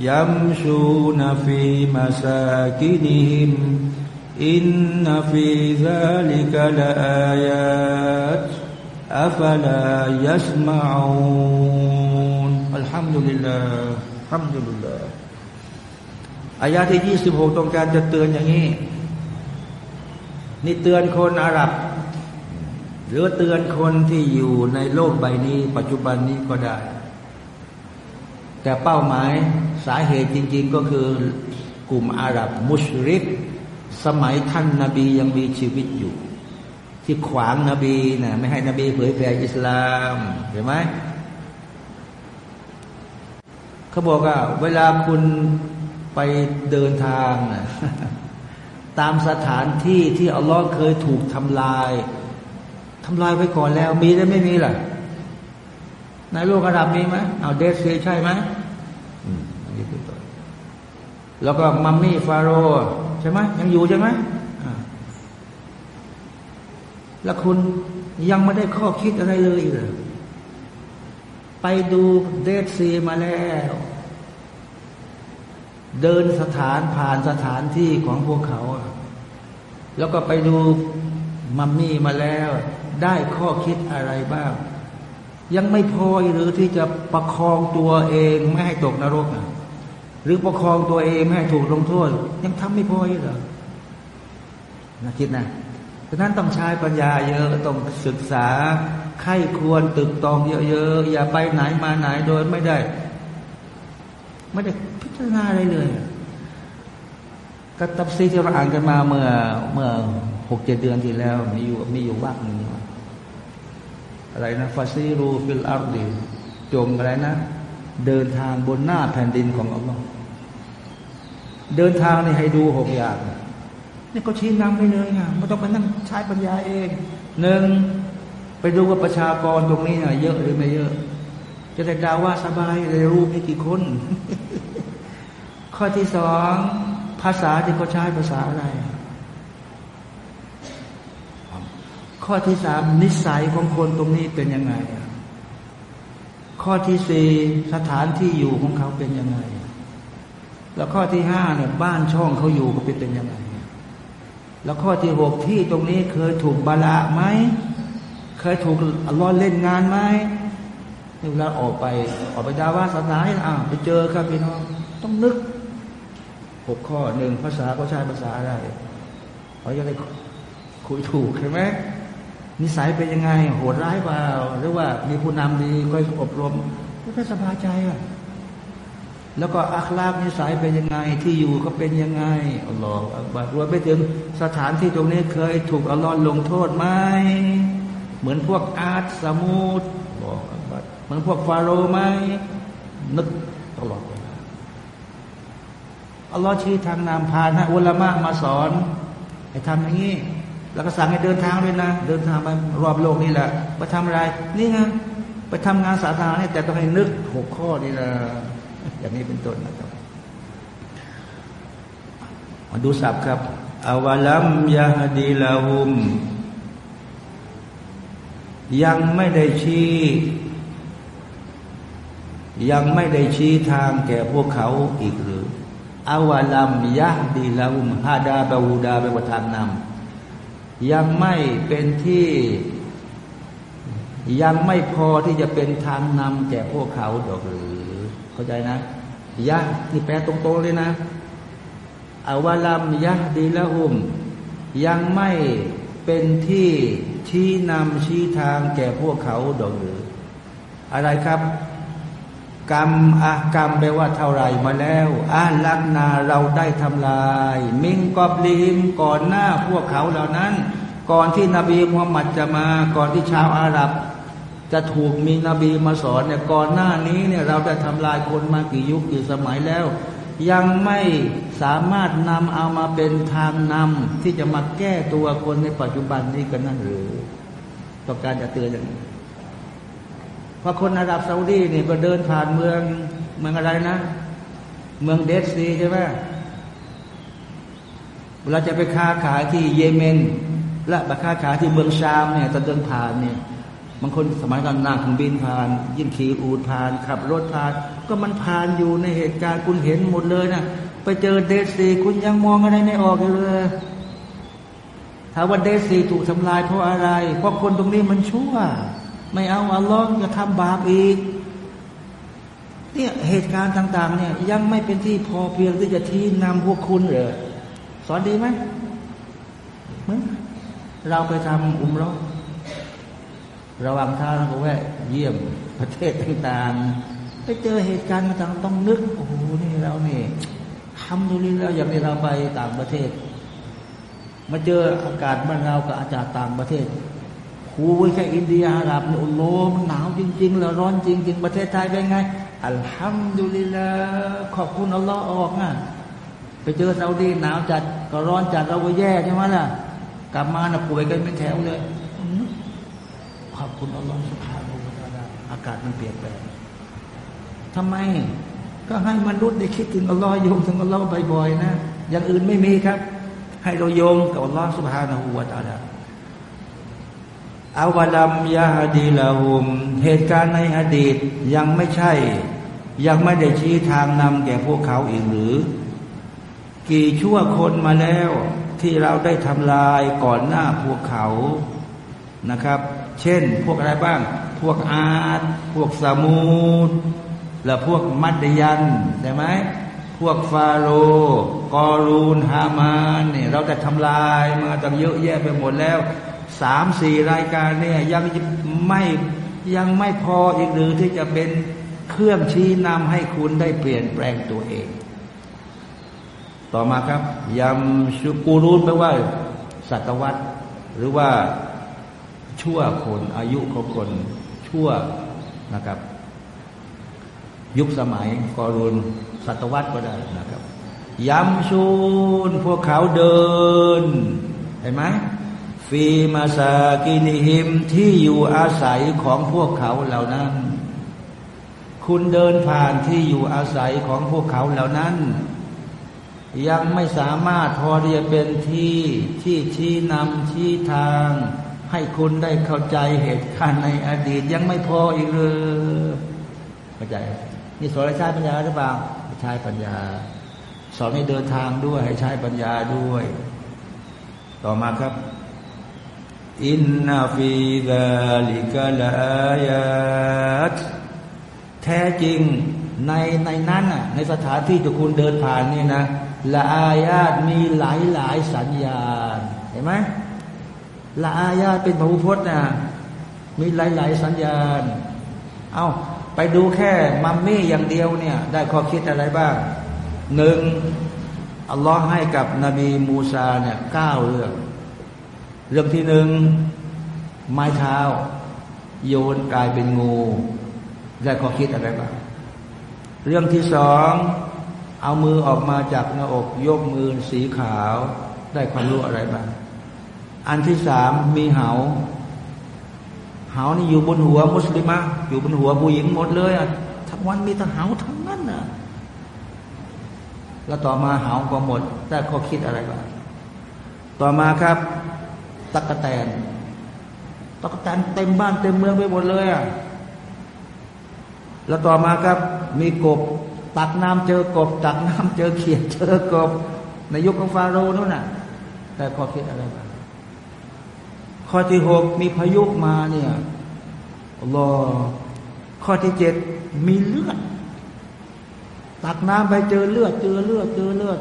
يمشون في مساكنهم إن في ذلك لآيات أفلا يسمعون الحمد لله الحمد لله อายาที่ยี่สิบหกตรงการจะเตือนอย่างนี้ นี่เตือนคนอาหรับหรือเตือนคนที่อยู่ในโลกใบนี้ ปัจจุบันนี้ก็ได้ แต่เป้าหมายสาเหตุจริง ๆ ก็คือกลุ่มอาหรับมุชริก สมัยท่านนาบียังมีชีวิตอยู่ ที่ขวางนบีนะไม่ให้นบีเผยแผ่อิสลามเห็นไหมเขาบอกว่า เวลาคุณไปเดินทางนะตามสถานที่ที่อัลลอฮ์เคยถูกทำลายทำลายไปก่อนแล้ว มีหรือไม่มีล่ะ ในโลกอาหรับมีไหมเอาเดซีใช่ไหมนี่คือตัวแล้วก็มัมมี่ฟาโรใช่ไหมยังอยู่ใช่ไหมแล้วคุณยังไม่ได้ข้อคิดอะไรเลยเลยไปดูเดซีมาแล้ว เดินสถานผ่านสถานที่ของพวกเขา แล้วก็ไปดูมัมมี่มาแล้ว ได้ข้อคิดอะไรบ้าง ยังไม่พอหรือที่จะประคองตัวเองไม่ให้ตกนรกนะหรือประคองตัวเองไม่ให้ถูกลงโทษยังทำไม่พอเหรอนะคิดนะดังนั้นต้องใช้ปัญญาเยอะต้องศึกษาไข้ควรตึกตองเยอะๆอย่าไปไหนมาไหนโดยไม่ได้ ไม่ได้พิจารณาอะไรเลยก็ตับซีที่เราอ่านกันมาเมื่อเมื่อหกเจ็ดเดือนที่แล้ว มีอยู่มีอยู่วักหนึ่ง อะไรนะفسيروا في الأرضจงอะไรนะ เดินทางบนหน้าแผ่นดินของอัลลอฮ์เดินทางนี่ให้ดูหกอย่างนี่ก็ชี้นำไปเลยไงไม่ต้องไปนั่งใช้ปัญญาเองหนึ่งไปดูว่าประชากรตรงนี้เยอะหรือไม่เยอะ จะได้ดะอ์วะฮ์สบายเลยรู้ไม่กี่คน ข้อที่สองภาษาที่เขาใช้ภาษาอะไร ข้อที่สามนิสัยของคนตรงนี้เป็นยังไง ข้อที่สี่สถานที่อยู่ของเขาเป็นยังไง แล้วข้อที่ห้าเนี่ยบ้านช่องเขาอยู่เขาเป็นยังไง แล้วข้อที่หกที่ตรงนี้เคยถูกบาละไหม เคยถูกลลอเล่นงานไหมเวลาออกไปออกไปดาว่าศาสนาอ่าไปเจอครับพี่น้องต้องนึกหกข้อหนึ่งภาษาก็ใช้ภาษาอะไรเขาจะได้คุยถูกใช่ไหม นิสัยเป็นยังไง โหดร้ายเปล่าหรือว่ามีผู้นำดีก็อบรมก็สบายใจอะแล้วก็อัคลาบนิสัยเป็นยังไงที่อยู่ก็เป็นยังไงอัลลอฮฺบัดรวมไปถึงสถานที่ตรงนี้เคยถูกอัลลอฮ์ลงโทษไหมเหมือนพวกอาร์ตสมุดบอกบัดเหมือนพวกฟาโรห์ไหมนึกตลอดเวลาอัลลอฮ์ชี้ทางนำพานะอุลามะมาสอนให้ทำอย่างนี้ แล้วก็สั่งให้เดินทางด้วยนะ เดินทางไปรอบโลกนี่แหละไปทำอะไร นี่ไงไปทำงานสาธารณะแต่ต้องให้นึกหกข้อนี่ละอย่างนี้เป็นต้นนะครับมาดูสับครับอาวลัมยาฮดีลาหุม ยังไม่ได้ชี้ ยังไม่ได้ชี้ทางแก่พวกเขาอีกหรืออาวาลัมยะดีลาอุมฮาดาบาวูดาเป็นทางนำ ยังไม่เป็นที่ยังไม่พอที่จะเป็นทางนำแก่พวกเขาดอกหรือ เข้าใจนะยะที่แปลตรงๆเลยนะอาวาลัมยะดีละอุม ยังไม่เป็นที่ชี้นำชี้ทางแก่พวกเขาดอกหรือ อะไรครับ กรรมอากรรมแปลว่าเท่าไรมาแล้วอาลักนาเราได้ทำลาย มิงกอบลีมก่อนหน้าพวกเขาเหล่านั้น ก่อนที่นบีมุฮัมมัดจะมา ก่อนที่ชาวอาหรับ จะถูกมีนบีมาสอนเนี่ยก่อนหน้านี้เนี่ยเราได้ทำลายคนมากี่ยุคกี่สมัยแล้ว ยังไม่สามารถนำเอามาเป็นทางนำที่จะมาแก้ตัวคนในปัจจุบันนี้กันนั่นหรือต้องการจะเตือนอย่างนี้ พราะคนอาหรับซาอุดีนี่ก็เดินผ่านเมืองเมืองอะไรนะ เมืองเดซีใช่ไหมเวลาจะไปค้าขายที่เยเมน และไปค้าขายที่เมืองชามเนี่ยจะเดินผ่านเนี่ยบางคนสมัยก่อนนั่งเครื่องบินผ่าน ยิ่งขี่อูดผ่าน ขับรถผ่าน ก็มันผ่านอยู่ในเหตุการณ์คุณเห็นหมดเลยนะไปเจอเดซีคุณยังมองอะไรไม่ออกเลยถามว่าเดซีถูกทำลายเพราะอะไร เพราะคนตรงนี้มันชั่ว ไม่เอาอัลลอฮ์จะทำบาปอีกเนี่ยเหตุการณ์ต่าง ๆ เนี่ยยังไม่เป็นที่พอเพียงที่จะที่นำพวกคุณเลยสอนดีไหมเราไปทำอุมรอระวังทางเราแวะเยี่ยมประเทศต่าง ๆ ไปเจอเหตุการณ์ต่างๆต้องนึกโอ้โหนี่เราเนี่ยทำดูนี่แล้วอย่างนี้เราไปต่างประเทศ มาเจออากาศบ้านเรากับอาจารย์ต่างประเทศ คูแค่อินเดียอาหรับโอ้โหมันหนาวจริงๆแล้วร้อนจริง ๆ ประเทศไทยเป็นไง อัลฮัมดุลิลละขอบคุณอัลลอฮ์ออกนะไปเจอซาอุดีหนาวจัดก็ร้อนจัดเราก็แย่ใช่ไหมล่ะ กลับมาน่ะป่วยกันเป็นแถวเลยขอบคุณอัลลอฮฺสุภาพบุรุษอากาศมันเปลี่ยนแปลงทำไม ก็ให้มนุษย์ได้คิดถึงอัลลอฮ์โยมถึงอัลลอฮ์บ่อยๆนะอย่างอื่นไม่มีครับ ให้เราโยงกับอัลลอฮ์สุบฮานาหูวาตาลา อาวลัมยาดีลาหุม เหตุการณ์ในอดีตยังไม่ใช่ ยังไม่ได้ชี้ทางนำแก่พวกเขาอีกหรือ กี่ชั่วคนมาแล้วที่เราได้ทำลายก่อนหน้าพวกเขานะครับ เช่นพวกอะไรบ้าง พวกอาดพวกสมูดและพวกมัดยันได้ไหมพวกฟาโรกอรูนฮามานเนี่ยเราจะทำลายมาตั้งเยอะแยะไปหมดแล้ว สามสี่รายการเนี่ยยังไม่ยังไม่พออีกหรือที่จะเป็นเครื่องชี้นำให้คุณได้เปลี่ยนแปลงตัวเอง ต่อมาครับยำชูกูรูนแปลว่าศตวรรษหรือว่าชั่วคนอายุของคนชั่วนะครับ ยุคสมัยกอรุณศตวรรษก็ได้นะครับยำชูนพวกเขาเดิน เห็นไหม ฟีมาซากินิหิมที่อยู่อาศัยของพวกเขาเหล่านั้น คุณเดินผ่านที่อยู่อาศัยของพวกเขาเหล่านั้น ยังไม่สามารถพอที่จะเป็นที่ที่ชี้นำชี้ทาง ให้คุณได้เข้าใจเหตุการณ์ในอดีตยังไม่พออีกเลยเข้าใจนี่สอนให้ใช้ปัญญาหรือเปล่าใช้ปัญญา สอนให้เดินทางด้วยให้ใช้ปัญญาด้วย ต่อมาครับ อินนาฟีดาลิกลายัตแท้จริงในในนั้นอะในสถานที่ที่คุณเดินผ่านนี่นะละอายาตมีหลายหลายสัญญาณ เห็นไหมละอายาตเป็นพระพุทธนะมีหลายหลายสัญญาณ เอาไปดูแค่มัมมี่อย่างเดียวเนี่ย ได้ข้อคิดอะไรบ้างหนึ่งอัลลอฮ์ให้กับนบีมูซาเนี่ยเก้าเรื่อง เรื่องที่หนึ่งไม้เท้า โยนกลายเป็นงู ได้ข้อคิดอะไรบ้างเรื่องที่สองเอามือออกมาจากหน้าอกยกมือสีขาว ได้ความรู้อะไรบ้างอันที่สามมีเหาเหานี่อยู่บนหัวมุสลิมะอยู่บนหัวผู้หญิงหมดเลยอะทั้งวันมีแต่เหาทั้งนั้นอะแล้วต่อมาเหาก็หมดได้ข้อคิดอะไรบ้างต่อมาครับ ตะกะแตนตะกะแตนเต็มบ้านเต็มเมืองไปหมดเลยอะแล้วต่อมาครับ มีกบ ตักน้ำเจอกบ ตักน้ำเจอเขียดเจอกบ ในยุคของฟาโรห์นู่นน่ะ แต่ข้อคิดอะไรบ้างข้อที่หกมีพายุมาเนี่ยรอข้อที่เจ็ดมีเลือด ตักน้ำไปเจอเลือด เจอเลือด เจอเลือด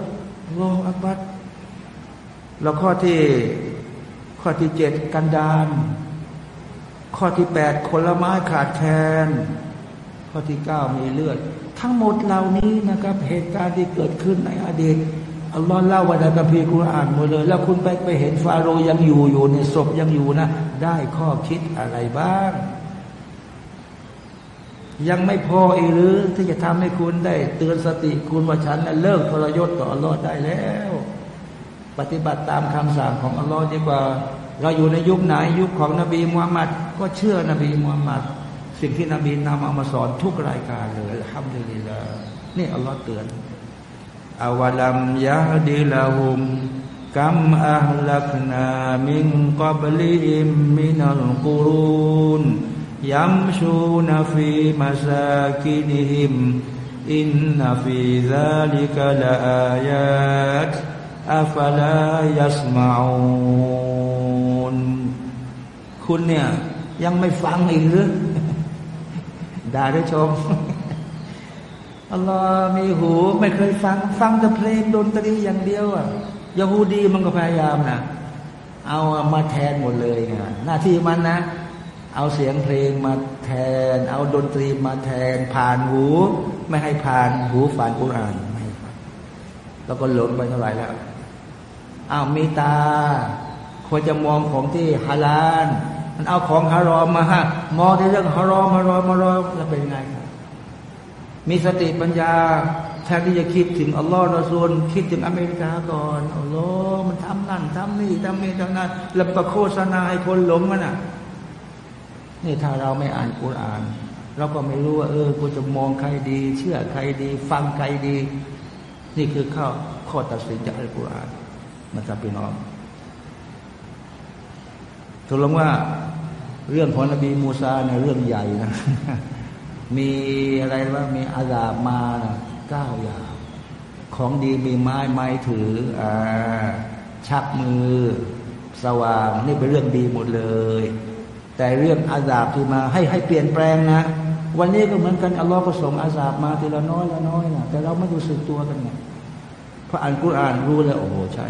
รออักบัดแล้วข้อที่ ข้อที่เจ็ดกันดานข้อที่แปดคนลไม้ขาดแคลนข้อที่เก้ามีเลือด ทั้งหมดเหล่านี้นะครับ เหตุการณ์ที่เกิดขึ้นในอดีตอัลลอฮ์เล่าว้ในคัมภีร์คุรอานหมดเลย แล้วคุณไปไปเห็นฟาโรยังอยู่อยู่ในศพยังอยู่นะ ได้ข้อคิดอะไรบ้าง ยังไม่พออีกหรือที่จะทำให้คุณได้ เตือนสติคุณว่าฉันเลิกทรยศต่ออัลลอฮ์ได้แล้ว ปฏิบัติตามคำสั่งของอัลลอฮ์ดีกว่า เราอยู่ในยุคไหนยุคของนบีมุฮัมมัดก็เชื่อนบีมุฮัมมัดสิ่งที่นบีนำเอามาสอนทุกรายการเลยทำดีเลยละนี่อัลลอฮ์เตือนอาวลัมยาดีลาหุมกัมอัลลักนามิงกับลิอิมมินัลกุรุนยัมชูนฟีมาซากินิฮิมอินนฟีซาลิกะลาอายาต อัฟลายัสมาอุนคุณเนี่ย ยังไม่ฟังอีกหรือด่าได้ชมอัลลอฮ์มีหูไม่เคยฟัง ฟังแต่เพลงดนตรีอย่างเดียวอะยาฮูดีมันก็พยายามนะเอามาแทนหมดเลยไงหน้าที่มันนะ เอาเสียงเพลงมาแทน เอาดนตรีมาแทน ผ่านหู ไม่ให้ผ่านหูฝานกุรานไม่แล้วก็หลงไปเท่าไหร่แล้ว อ้าวมีตา ควรจะมองของที่ฮาลาลมันเอาของฮารอมมาฮะมองในเรื่องฮารอมฮารอมฮารอมแล้วเป็นไงมีสติปัญญาแทนที่จะคิดถึงอัลลอฮ์เราส่วนคิดถึงอเมริกาก่อนอัลลอฮ์มันทำนั่นทำนี่ทำนี่ทำนั่นแล้วก็โฆษณาให้คนหลงมันอะนี่ถ้าเราไม่อ่านกุรอาน เราก็ไม่รู้ว่าเออกูจะมองใครดี เชื่อใครดี ฟังใครดี นี่คือข้อข้อตัดสินจากอัลกุรอาน นะครับพี่น้องตกลงว่าเรื่องของนบีมูซาเนี่ยเรื่องใหญ่นะมีอะไรว่ามีอาดาบมานะเก้าอย่าง ของดีมีไม้ไม้ถืออ่าชักมือ สว่างนี่เป็นเรื่องดีหมดเลย แต่เรื่องอาดาบที่มาให้ให้เปลี่ยนแปลงนะ วันนี้ก็เหมือนกันอัลลอฮ์ก็ส่งอาดาบมาทีละน้อยละน้อยนะแต่เราไม่รู้สึกตัวกันไงพระอ่านกุรอานรู้แล้วโอ้โหใช่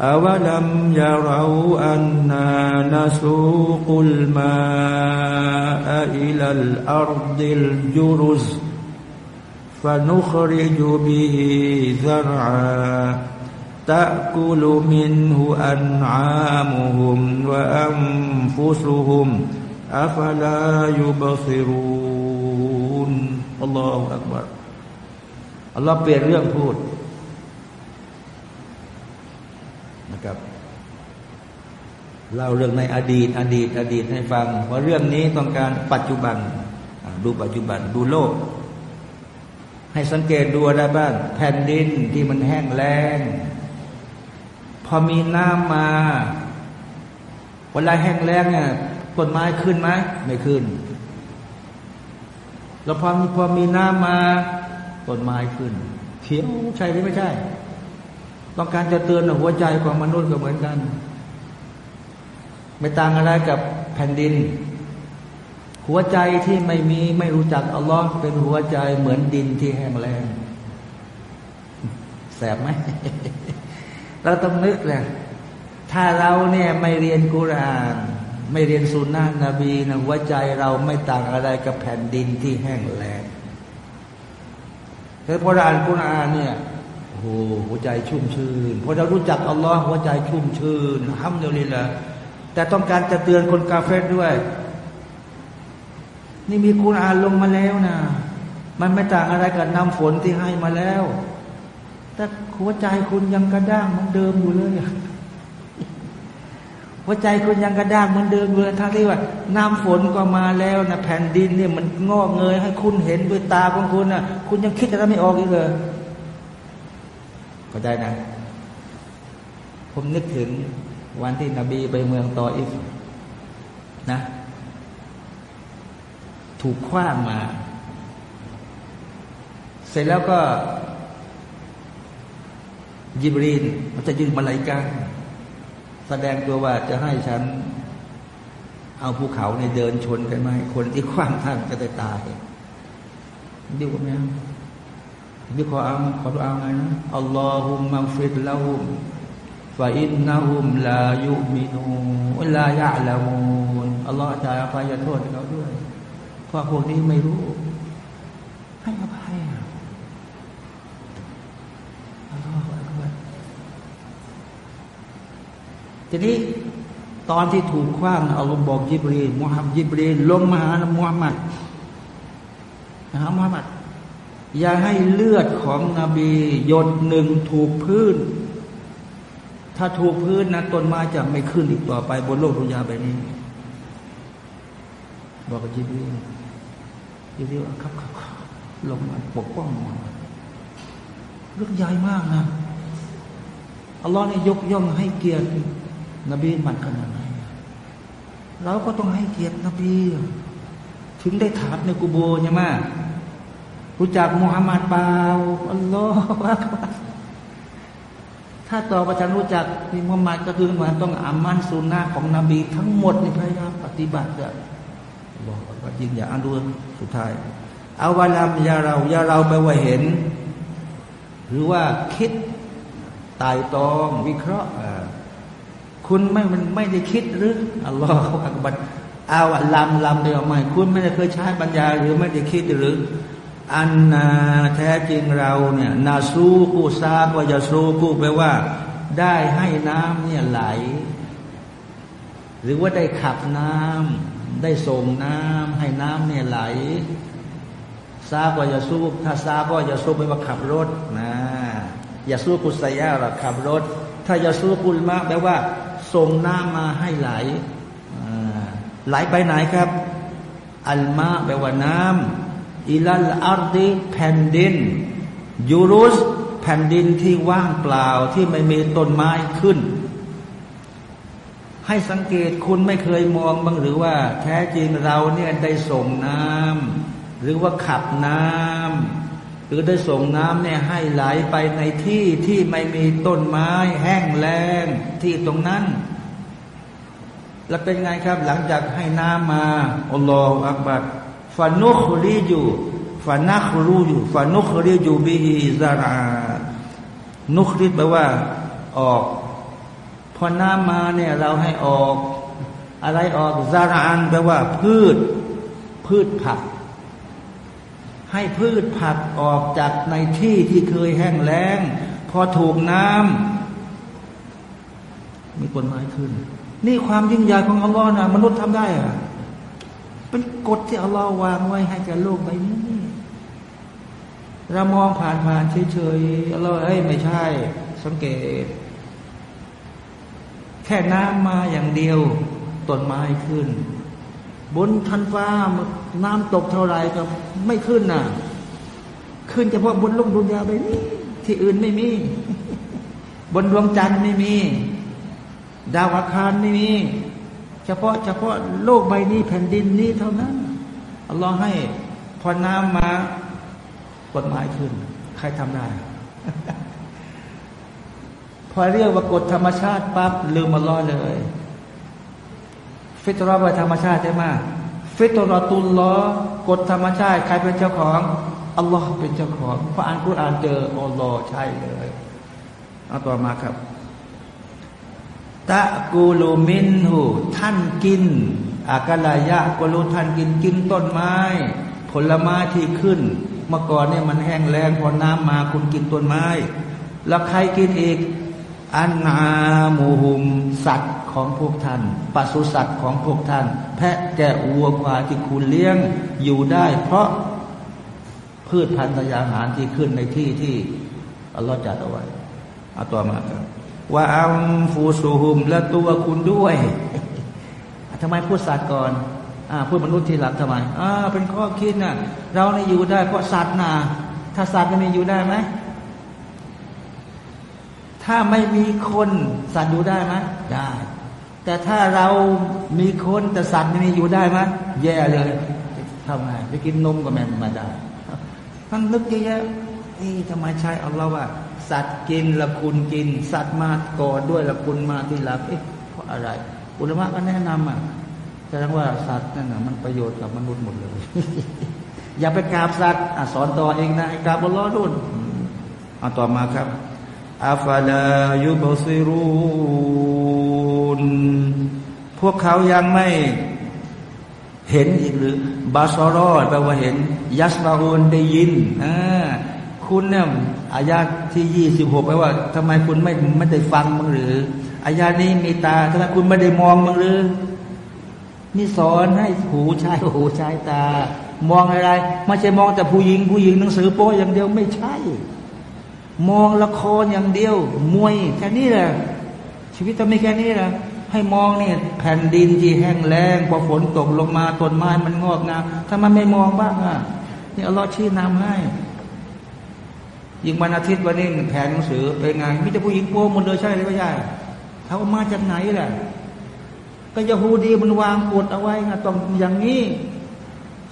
أولم يروا أنا نسوق الماء إلى الأرض الجرز فنخرج به زرعا تأكل منه أنعامهم وأنفسهم أفلا يبصرون الله أكبر الله เปลี่ยนเรื่องพูด ครับเล่าเรื่องในอดีต อดีต อดีตให้ฟัง เพราะเรื่องนี้ต้องการปัจจุบัน ดูปัจจุบันดูโลก ให้สังเกตดูอะไรบ้างแผ่นดินที่มันแห้งแล้งพอมีน้ำมาเวลาแห้งแล้งเนี่ยต้นไม้ขึ้นไหมไม่ขึ้น แล้วพอพอมีน้ำมาต้นไม้ขึ้นเขียวใช่หรือไม่ใช่ ต้องการจะเตือนหัวใจของมนุษย์ก็เหมือนกัน ไม่ต่างอะไรกับแผ่นดิน หัวใจที่ไม่มีไม่รู้จักอัลลอฮ์เป็นหัวใจเหมือนดินที่แห้งแล้งแสบไหมเราต้องนึกแหละถ้าเราเนี่ยไม่เรียนกุรานไม่เรียนสุนนะนบีนะหัวใจเราไม่ต่างอะไรกับแผ่นดินที่แห้งแล้งแต่พออ่านกุรานเนี่ย โอ้หัวใจชุ่มชื่นพอเรารู้จักอัลลอฮ์หัวใจชุ่มชื่นห้ามเดียวนี้ละแต่ต้องการจะเตือนคนกาเฟรด้วย นี่มีคุรานลงมาแล้วนะมันไม่ต่างอะไรกับน้ำฝนที่ให้มาแล้ว แต่หัวใจคุณยังกระด้างเหมือนเดิมอยู่เลยหัวใจคุณยังกระด้างเหมือนเดิมเลยทั้งที่ว่า น้ำฝนก็มาแล้วนะแผ่นดินเนี่ยมันงอกเงยให้คุณเห็นด้วยตาของคุณนะคุณยังคิดอะไรไม่ออกอีกเลย ก็ได้นะ ผมนึกถึงวันที่นบีไปเมืองตออิฟนะ ถูกคว้างมา เสร็จแล้วก็ ยิบรีนมันจะยืนมาลายกาแสดงตัวว่าจะให้ฉัน เอาภูเขาในเดินชนกันไหมคนที่คว้างท่านจะได้ตายดีกว่าไหม นี่ขอเอาขอดูเอาไงนะอัลลอฮุมะฟิดละหุมฟาอินนะหุมลายุมินูลายะละมูนอัลลอฮฺจะอภัยโทษเขาด้วย เพราะพวกนี้ไม่รู้ ให้อภัยอัลลอฮฺทีนี้ตอนที่ถูกคว้างอัลลอฮฺบอกยิบรีมุฮัมยิบรีลงมาหามุฮัมมัดนะฮะมุฮัมมัด อย่าให้เลือดของนบีหยดหนึ่งถูกพื้น ถ้าถูกพื้นนะต้นไม้จะไม่ขึ้นอีกต่อไปบนโลกดุนยาแบบนี้ บอกกับยิบรียิบรีว่าครับครับลงมาปกป้องมันเรื่องใหญ่มากนะอัลลอฮ์เนี่ยยกย่องให้เกียรตินบีมันขนาดไหนเราก็ต้องให้เกียรตินบี ถึงได้ถามในกูโบใช่ไหม รู้จักมุฮัมมัดเปล่าอัลลอฮฺถ้าต่อประชันรู้จักมีมุฮัมมัดก็คือว่าต้องอามันสุนนะของนบีทั้งหมดในพยายามปฏิบัติจะบอกว่าจริงอย่าอ่านดูสุดท้ายเอาวาลามยาเรายาเราไปว่าเห็น หรือว่าคิดตายตองวิเคราะห์คุณไม่มันไม่ได้คิดหรืออัลลอฮฺอักบัดเอาลำลำเดียวไม่คุณไม่ได้เคยใช้ปัญญา หรือไม่ได้คิดหรือ อันนาแท้จริงเราเนี่ยนาซูกูซาก็จะซูกูแปลว่า ได้ให้น้ำเนี่ยไหล หรือว่าได้ขับน้ำได้ส่งน้ำให้น้ำเนี่ยไหลซาก็จะสู้ถ้าซาก็จะสู้ไปว่าขับรถนะยาสู้กุศยาหรอกขับรถ ถ้ายาสู้กุลมะแปลว่า ส่งน้ำมาให้ไหลไหลไปไหนครับ อัลมาแปลว่าน้ำ อิลัลอาร์ดิแผ่นดิน ยูรุสแผ่นดินที่ว่างเปล่าที่ไม่มีต้นไม้ขึ้น ให้สังเกตคุณไม่เคยมองบ้างหรือว่า แท้จริงเราเนี่ยได้ส่งน้ำหรือว่าขับน้ำหรือได้ส่งน้ำเนี่ยให้ไหลไปในที่ที่ไม่มีต้นไม้แห้งแล้งที่ตรงนั้นแล้วเป็นไงครับหลังจากให้น้ำมาอัลลอฮฺอักบัด ฟานุครีอยู่ฟานักรูอยู่ฟานุครีอยู่บิฮิซารานุครีแปลว่า ออกพอน้ำมาเนี่ยเราให้ออก อะไรออกซารานแปลว่า พืช พืชผัก ให้พืชผักออกจากในที่ที่เคยแห้งแล้ง พอถูกน้ำมีต้นไม้ขึ้น นี่ความยิ่งใหญ่ของอัลลอฮ์นะมนุษย์ทำได้อะ เป็นกฎที่อัลลอฮ์วางไว้ให้แก่โลกใบนี้เรามองผ่านผ่านเฉยๆอัลลอฮ์เอ้ยไม่ใช่ สังเกต แค่น้ำมาอย่างเดียวต้นไม้ขึ้น บนทันฟ้าน้ำตกเท่าไรก็ไม่ขึ้นน่ะ ขึ้นเฉพาะบนโลกดุนยาไปนี้ที่อื่นไม่มี บนดวงจันทร์ไม่มี ดาวอาคารไม่มี เฉพาะเฉพาะโลกใบนี้แผ่นดินนี้เท่านั้นอัลลอฮ์ให้พอน้ำมากฎหมายขึ้น ใครทำได้พอเรียกว่ากฎธรรมชาติปั๊บลืมอัลลอเลย ฟิตรอว่าธรรมชาติใช่ไหมฟิตรอตุลลอกฎธรรมชาติ ใครเป็นเจ้าของอัลลอฮ์เป็นเจ้าของพออ่านกุรอานเจออัลลอฮ์ใช่เลยเอาต่อมาครับ ตะกูลูมินหูท่านกิน อากาลายะกูลูท่านกินกินต้นไม้ ผลไม้ที่ขึ้น เมื่อก่อนเนี่ยมันแห้งแล้งพอน้ำมาคุณกินต้นไม้ แล้วใครกินอีกอันนามูหุมสัตว์ของพวกท่านปศุสัตว์ของพวกท่าน แพะแกะวัวควายที่คุณเลี้ยงอยู่ได้ เพราะพืชพันธุ์ยาหารที่ขึ้นในที่ที่อัลลอฮฺจัดเอาไว้เอาตัวมาครับ ว่าอัมฟูซูฮุมและตัวคุณด้วยทำไมพูดสัตว์ก่อนอพูดมนุษย์ทีหลังทำไมอ่าเป็นข้อคิดนะ่ะเราเนี่ยอยู่ได้เพราะสัตว์นะถ้าสัตว์จะมีอยู่ได้ไหมถ้าไม่มีคนสัตว์อยู่ได้ไหมได้ แต่ถ้าเรามีคนแต่สัตว์ไม่มีอยู่ได้ไหมแย่เลยทำไงไปกินนมก็ไม่มาได้ท่านนึกเยอะๆนี่ทำไมใช่อัลลอฮ์ว่า สัตว์กินละคุณกิน สัตว์มาก่อนด้วยละคุณมาที่หลังเอ๊ะเพราะอะไร อุลมะก็แนะนำอะแสดงว่าสัตว์นั่นน่ะมันประโยชน์กับมนุษย์หมดเลย อย่าไปกราบสัตว์สอนต่อเองนะกราบบนล้อดุนเอาต่อมาครับอาฟาลายุบซิรูนพวกเขายังไม่เห็นอีกหรือ บาซารอดแปลว่าเห็น ยัสมาอุนได้ยินอ่า คุณเนี่ยอายาที่ยี่สิบหกแปลว่าทำไมคุณไม่ไม่ได้ฟังมั้งหรืออายานี้มีตาทำไมคุณไม่ได้มองมั้งหรือนี่สอนให้หูใช้หูใช้ตา มองอะไรไม่ใช่มองแต่ผู้หญิงผู้หญิงหนังสือโป้อย่างเดียวไม่ใช่ มองละครอย่างเดียว มวยแค่นี้แหละชีวิตต้องมีแค่นี้แหละให้มองเนี่ยแผ่นดินที่แห้งแล้งพอฝนตกลงมาต้นไม้มันงอกงามถ้ามันไม่มองบ้างอะนี่อัลลอฮ์ชี้นำให้ ยิงวันอาทิตย์วันนี้แผนหนังสือเป็นไงมิจะผู้หญิงโป้หมดเลยใช่หรือไม่ใช่เขามาจากไหนแหละก็ยาฮูดีมันวางกฎเอาไว้ไงต้องอย่างนี้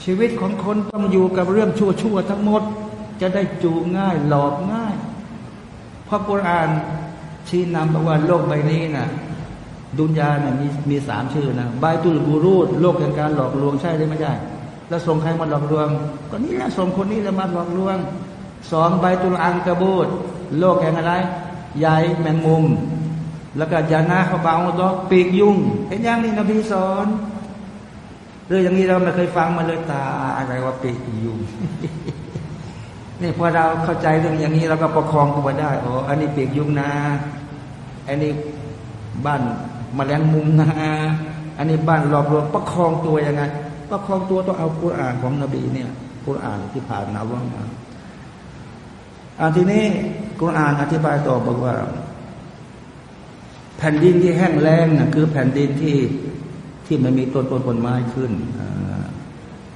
ชีวิตของคนต้องอยู่กับเรื่องชั่วๆทั้งหมด จะได้จูง่ายหลอกง่ายเพราะกุรอานชี้นำบอกว่าโลกใบนี้นะ่ะดุนยาเนี่ยมีมีสามชื่อนะบายตุลบูรูดโลกแห่งการหลอกลวงใช่หรือไม่ใช่แล้วส่งใครมาหลอกลวง ก็นี่แหละส่งคนนี้จะมาหลอกลวง สองใบตุลอังกระบูดโลกแห่งอะไรใหญ่แมงมุม แล้วก็ยานาเขาบางตัวปีกยุงเห็นยังนี่นบีสอนรื่องอย่างนี้เราไม่เคยฟังมาเลยตาอะไรว่าปีกยุงนี่พอเราเข้าใจเรื่องอย่างนี้เราก็ประคองตัวได้โอ้อันนี้ปีกยุงนะอันนี้บ้านมแมลงมุมนะอันนี้บ้านหลอกลวงประคองตัวยังไงประคองตัวต้องเอาคุรานของนบีเนี่ยคุรานที่ผ่านนาว่ามา อันทีนี้คุรานอธิบายต่อบอกว่า แผ่นดินที่แห้งแล้งนะคือแผ่นดินที่ที่ไม่มีต้นต้นต้นไม้ขึ้น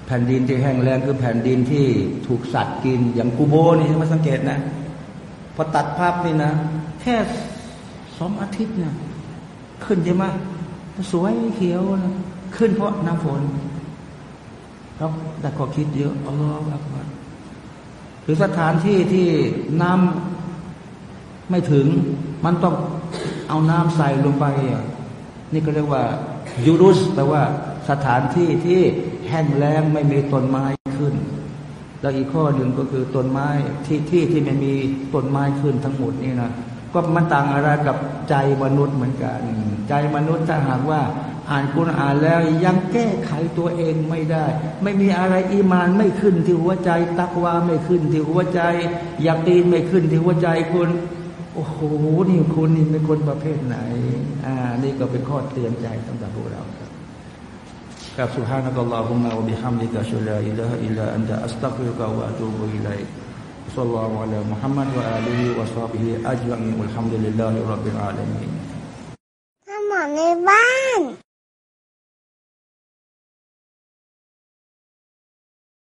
แผ่นดินที่แห้งแล้งคือแผ่นดินที่ถูกสัตว์กินอย่างกูโบนี่มาสังเกตนะพอตัดภาพนี่นะ แค่สองอาทิตย์เนี่ยขึ้นใช่ไหมสวยเขียวนะขึ้นเพราะน้ำฝนเราแต่ก็คิดเยอะอัลลอฮฺอักบาร หรือสถานที่ที่น้ำไม่ถึง มันต้องเอาน้ำใส่ลงไปนี่ก็เรียกว่ายูรุสแปลว่าสถานที่ที่แห้งแล้งไม่มีต้นไม้ขึ้น แล้วอีกข้อหนึ่งก็คือต้นไม้ที่ที่ที่ไม่มีต้นไม้ขึ้นทั้งหมดนี่นะก็มันต่างอะไรกับใจมนุษย์เหมือนกัน ใจมนุษย์ถ้าหากว่า อ่านกุณอ่านแล้วยังแก้ไขตัวเองไม่ได้ ไม่มีอะไรอีมานไม่ขึ้นที่หัวใจ ตักวาไม่ขึ้นที่หัวใจยาตีนไม่ขึ้นที่หัวใจคุณโอ้โหนี่คุณนี่เป็นคนประเภทไหน อ่า นี่ก็เป็นข้อเตือนใจสำหรับพวกเราครับครับ سبحانك اللهم وبحمدك أشهد لا إله إلا أنت أستغفرك وأتوب إليك صلى الله على محمد وآله وصحبه أجمعين والحمد لله رب العالمين